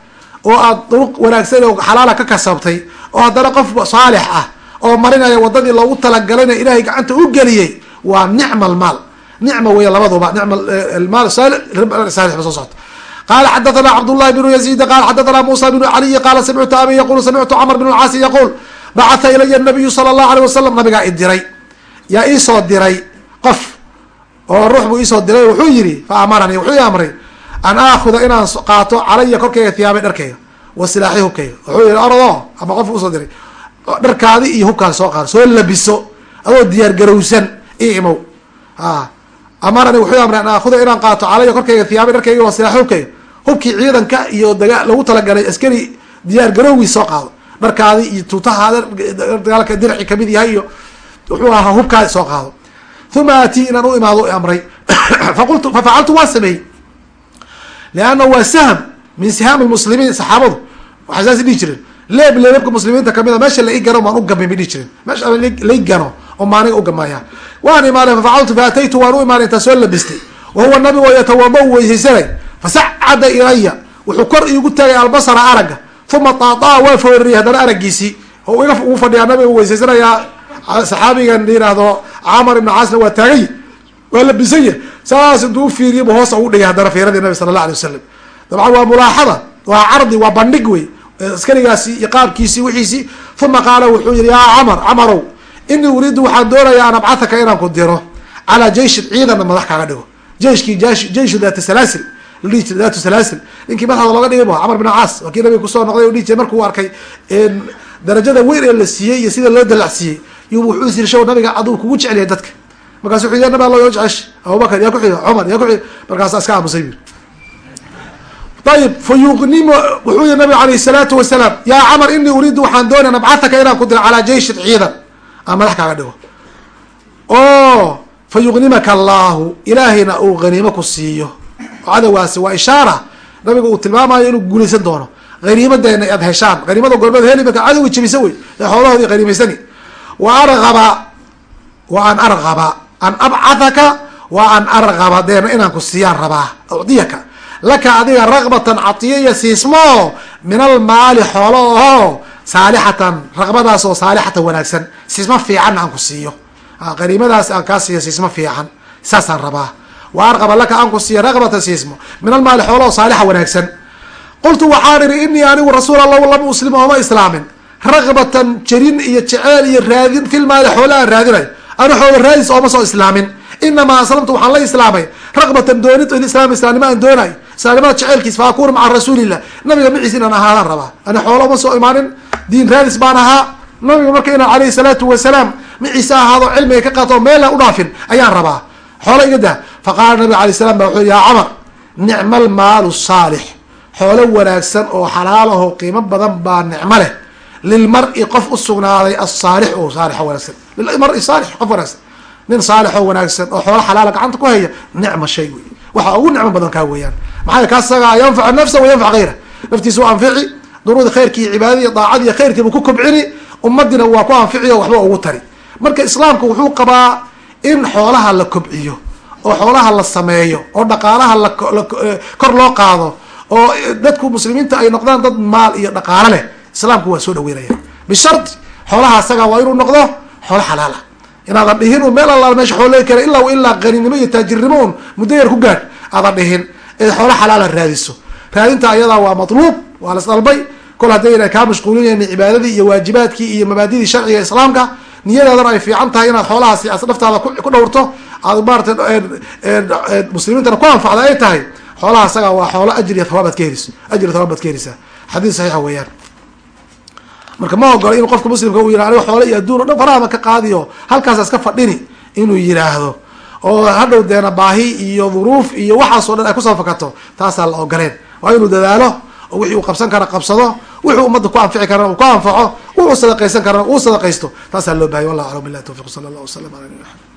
oo aad duruq wanaagsan oo xalaala ka kasabtay oo haddana qof saalix ah oo marinaya wadadii loogu talagalayna ilaahay gacanta u geliyey waa nicma almaal nicma weya labaduba nicma maal saalix ba soo socota. Qala xadathana cabdullahi bnu yaziid qala xadathana musa bnu caliyi qala samictu abi yaqul samictu camr bn lcaasi yaquul bacatha ilaya nabiyu sala allahu aleyh wasalam nabigaa i diray. Yaa iisoo diray qof oo ruux buu iisoo diray wuxuu yihi fa amaranii wuxuu i amray an aakuda inaan qaato calaya korkeyga thiyaabay dharkayga wa silaaxi hubkayga wuxuu yihi orado ama qofku u soo diray dharkaadi iyo hubkaada soo qaado soo labiso adoo diyaar garowsan i imow. A amarani wuxuu amray an aakuda inaan qaato calaya korkayga thiyaabay dharkayga wa silaaxi hubkayga hubkii ciidanka iyo daga lagu talagalay askari diyaar garowgii soo qaado. Dharkaadi iyo tuutahaada dagaalka diraci ka mid yahay iyo wuxuu ahaa hubkaadi soo qaado. Uma aatii inaan u imaado amray. Faqultu fafacaltu waa sameeyey. Leanna waa sahm min sihaam lmuslimiin saxaabadu waxay saas dhihi jireen leeb leebabka muslimiinta ka mid a meesha la i gano maan u gamin bay dhihi jireen meesha lai gano oo maaniga u gamaya waan imaaday fafacaltu faataytu waan u imaanay intaa labistay. Wa huwa nabigo yatawada u weysaysanay fasacada ilaya wuxuu kor iigu taagay albasara aragga. Uma taataa waa foorariyay haddana araggiisii. Oo iga ugu fadhiyaa nabiga weysaysanayaa saxaabigan yihahdo camar ibn caasna waa taagay waa labisanya saas intuu ufiiriyaba hoosa ugu dhigay haddana fiiradii nabi sala allah alay wasalam dabcan waa mulaaxada waa cardi waa bandhig wey askarigaasi iyo qaabkiisii wixiisii uma qaala wuxuu yihi yaa camar camarow inii uriidu waxaan doonayaa an abcahaka inaan ku diro calaa jeishin ciidanna madax kaaga dhigo. Jeiskii jeishu daati salaasil daatu salaasil. Ninkii madaxda looga dhigay bu camar bin caas waa nabiga ku soo noqday o dhihi jiray markuu arkay darajada weyn ee la siiyey iyo sida loo dalacsiiyey yu wuxuu is yiri shaw nabiga aduu kugu jeceliya dadka. Markaasu wuxuu yidhi nabi alla jecesh abubakar yaa kuxiga cumar yaa kuxiga markaasa iska aamusay. bu ayib fa wuxuu yihi nabiga alayh salaatu wasalaam yaa camar inii uriidu waxaan doonaya nabcahaka inaan ku diro calaa jeishin ciidan aan madax kaaga dhigo o fa yuqnimaka allahu ilaahayna uu haniimo ku siiyo cadowgaasi waa ishaara nabiga uu tilmaamayo inuu guulaysan doono haniimadeena aad heshaan haniimada goormeed heli marka cadowga jebisa wey ee xoolahoodii haniimaysani wa argaba wa an argaba an abcahaka wa an argaba deena inaan ku siiyaan rabaa ucdiyaka laka adiga ragbatan catiya iyo siismo min almaali xoolo oho saalixatan raqbadaas saalixatan wanaagsan. Siismo fiicanna aan ku siiyo. Haniimadaas aan kaa siiyo siismo fiican. Saasaan rabaa. Wa arqaba laka aan ku siiyo raqbatan siismo min almaali xoolo oo saalixa wanaagsan. Qultu waxaan ihi inii anigu rasuul allah lama muslim ooma islaamin. Raqbatan jarin iyo jeceel iyo raadin filmaali xoolo aan raadinayo anu xoola raadis ooma soo islaamin inamaa aslamtu waxaan la islaamay raqbatan doonid islaam islaamnimo aan doonayo islaamnimada jeceelkiis fa maca rasuulillah nabiga maciis inaan ahaadaan rabaa ani xoolo uma soo imaanin diin raadis baan ahaa nabiga marka inaan alayhi salaatu wasalaam maciise ahaado cilmiga ka qaato meelaan udhaafin ayaan rabaa xoolo iga dah faqaala nabiga alay salam ba wuxuu yaa camar nicma almaalu saalix xoolo wanaagsan oo xalaalaho qiimo badan baa nicmo leh lilmari qof usugnaaday asaalix oo wanaagsan lilmari saalix qof wanaagsan nin saalix oo wanaagsan oo xoolo xalaala gacanta ku haya nicma shay wey waxa ugu nicmo badan kaa weeyaan. Maxaa ka sagaa yanfacu nafsa wa yanfac hayra naftiisa u anfici duruudi khayrkii cibaadadii daacadii khayrkiibu ku kobcini ummadina waa ku anfici o waxba ugu tari. Marka islaamku wuxuu qabaa in xoolaha la kobciyo oo xoolaha la sameeyo oo dhaqaalaha lakor loo qaado oo dadku muslimiinta ay noqdaan dad maal iyo dhaqaalo leh. Islaamku waa soo dhaweynaya bishard xoolaha asaga waa inuu noqdo xoolo xalaala inaadan dhihin un meel allaal meesha xooley kale ilaa ilaa qaninimo iyo taajirnimo un muddo yar ku gaadh aadan dhihin ee xoolo xalaala raadiso. Raadinta ayadaa waa matluub waa las dalbay kol haddayna kaa mashquulinayn cibaadadii iyo waajibaadkii iyo mabaadidii sharciga islaamka niyadaadana ay fiican tahay inaad xoolahaasi naftaada ku dhowrto. Aad maarata muslimiintana ku anfacda ay tahay. Xoolaha asaga waa xoolo ajriya thawaabaad ka heliso ajri thawaabaad ka helisa xadiis saxiixa weeyaan marka ma ogola inuu qofka muslimka uu yihah aniga xoolo iyo adduun o dhan farahaba ka qaadiyo halkaasa iska fadhini inuu yidhaahdo. Oo hadhow deena baahi iyo duruuf iyo waxaasoo dhan ay ku soo fakato taasaa la ogoleen waa inuu dadaalo oo wixii uu qabsan kara qabsado wuxuu ummadda ku anfici karana uu ku anfaco wuxuu sadaqaysan karana uu sadaqaysto taasaa loo bahayay wallah aclam. Billahi tawfiq sala allah waslam ala nabi maxamed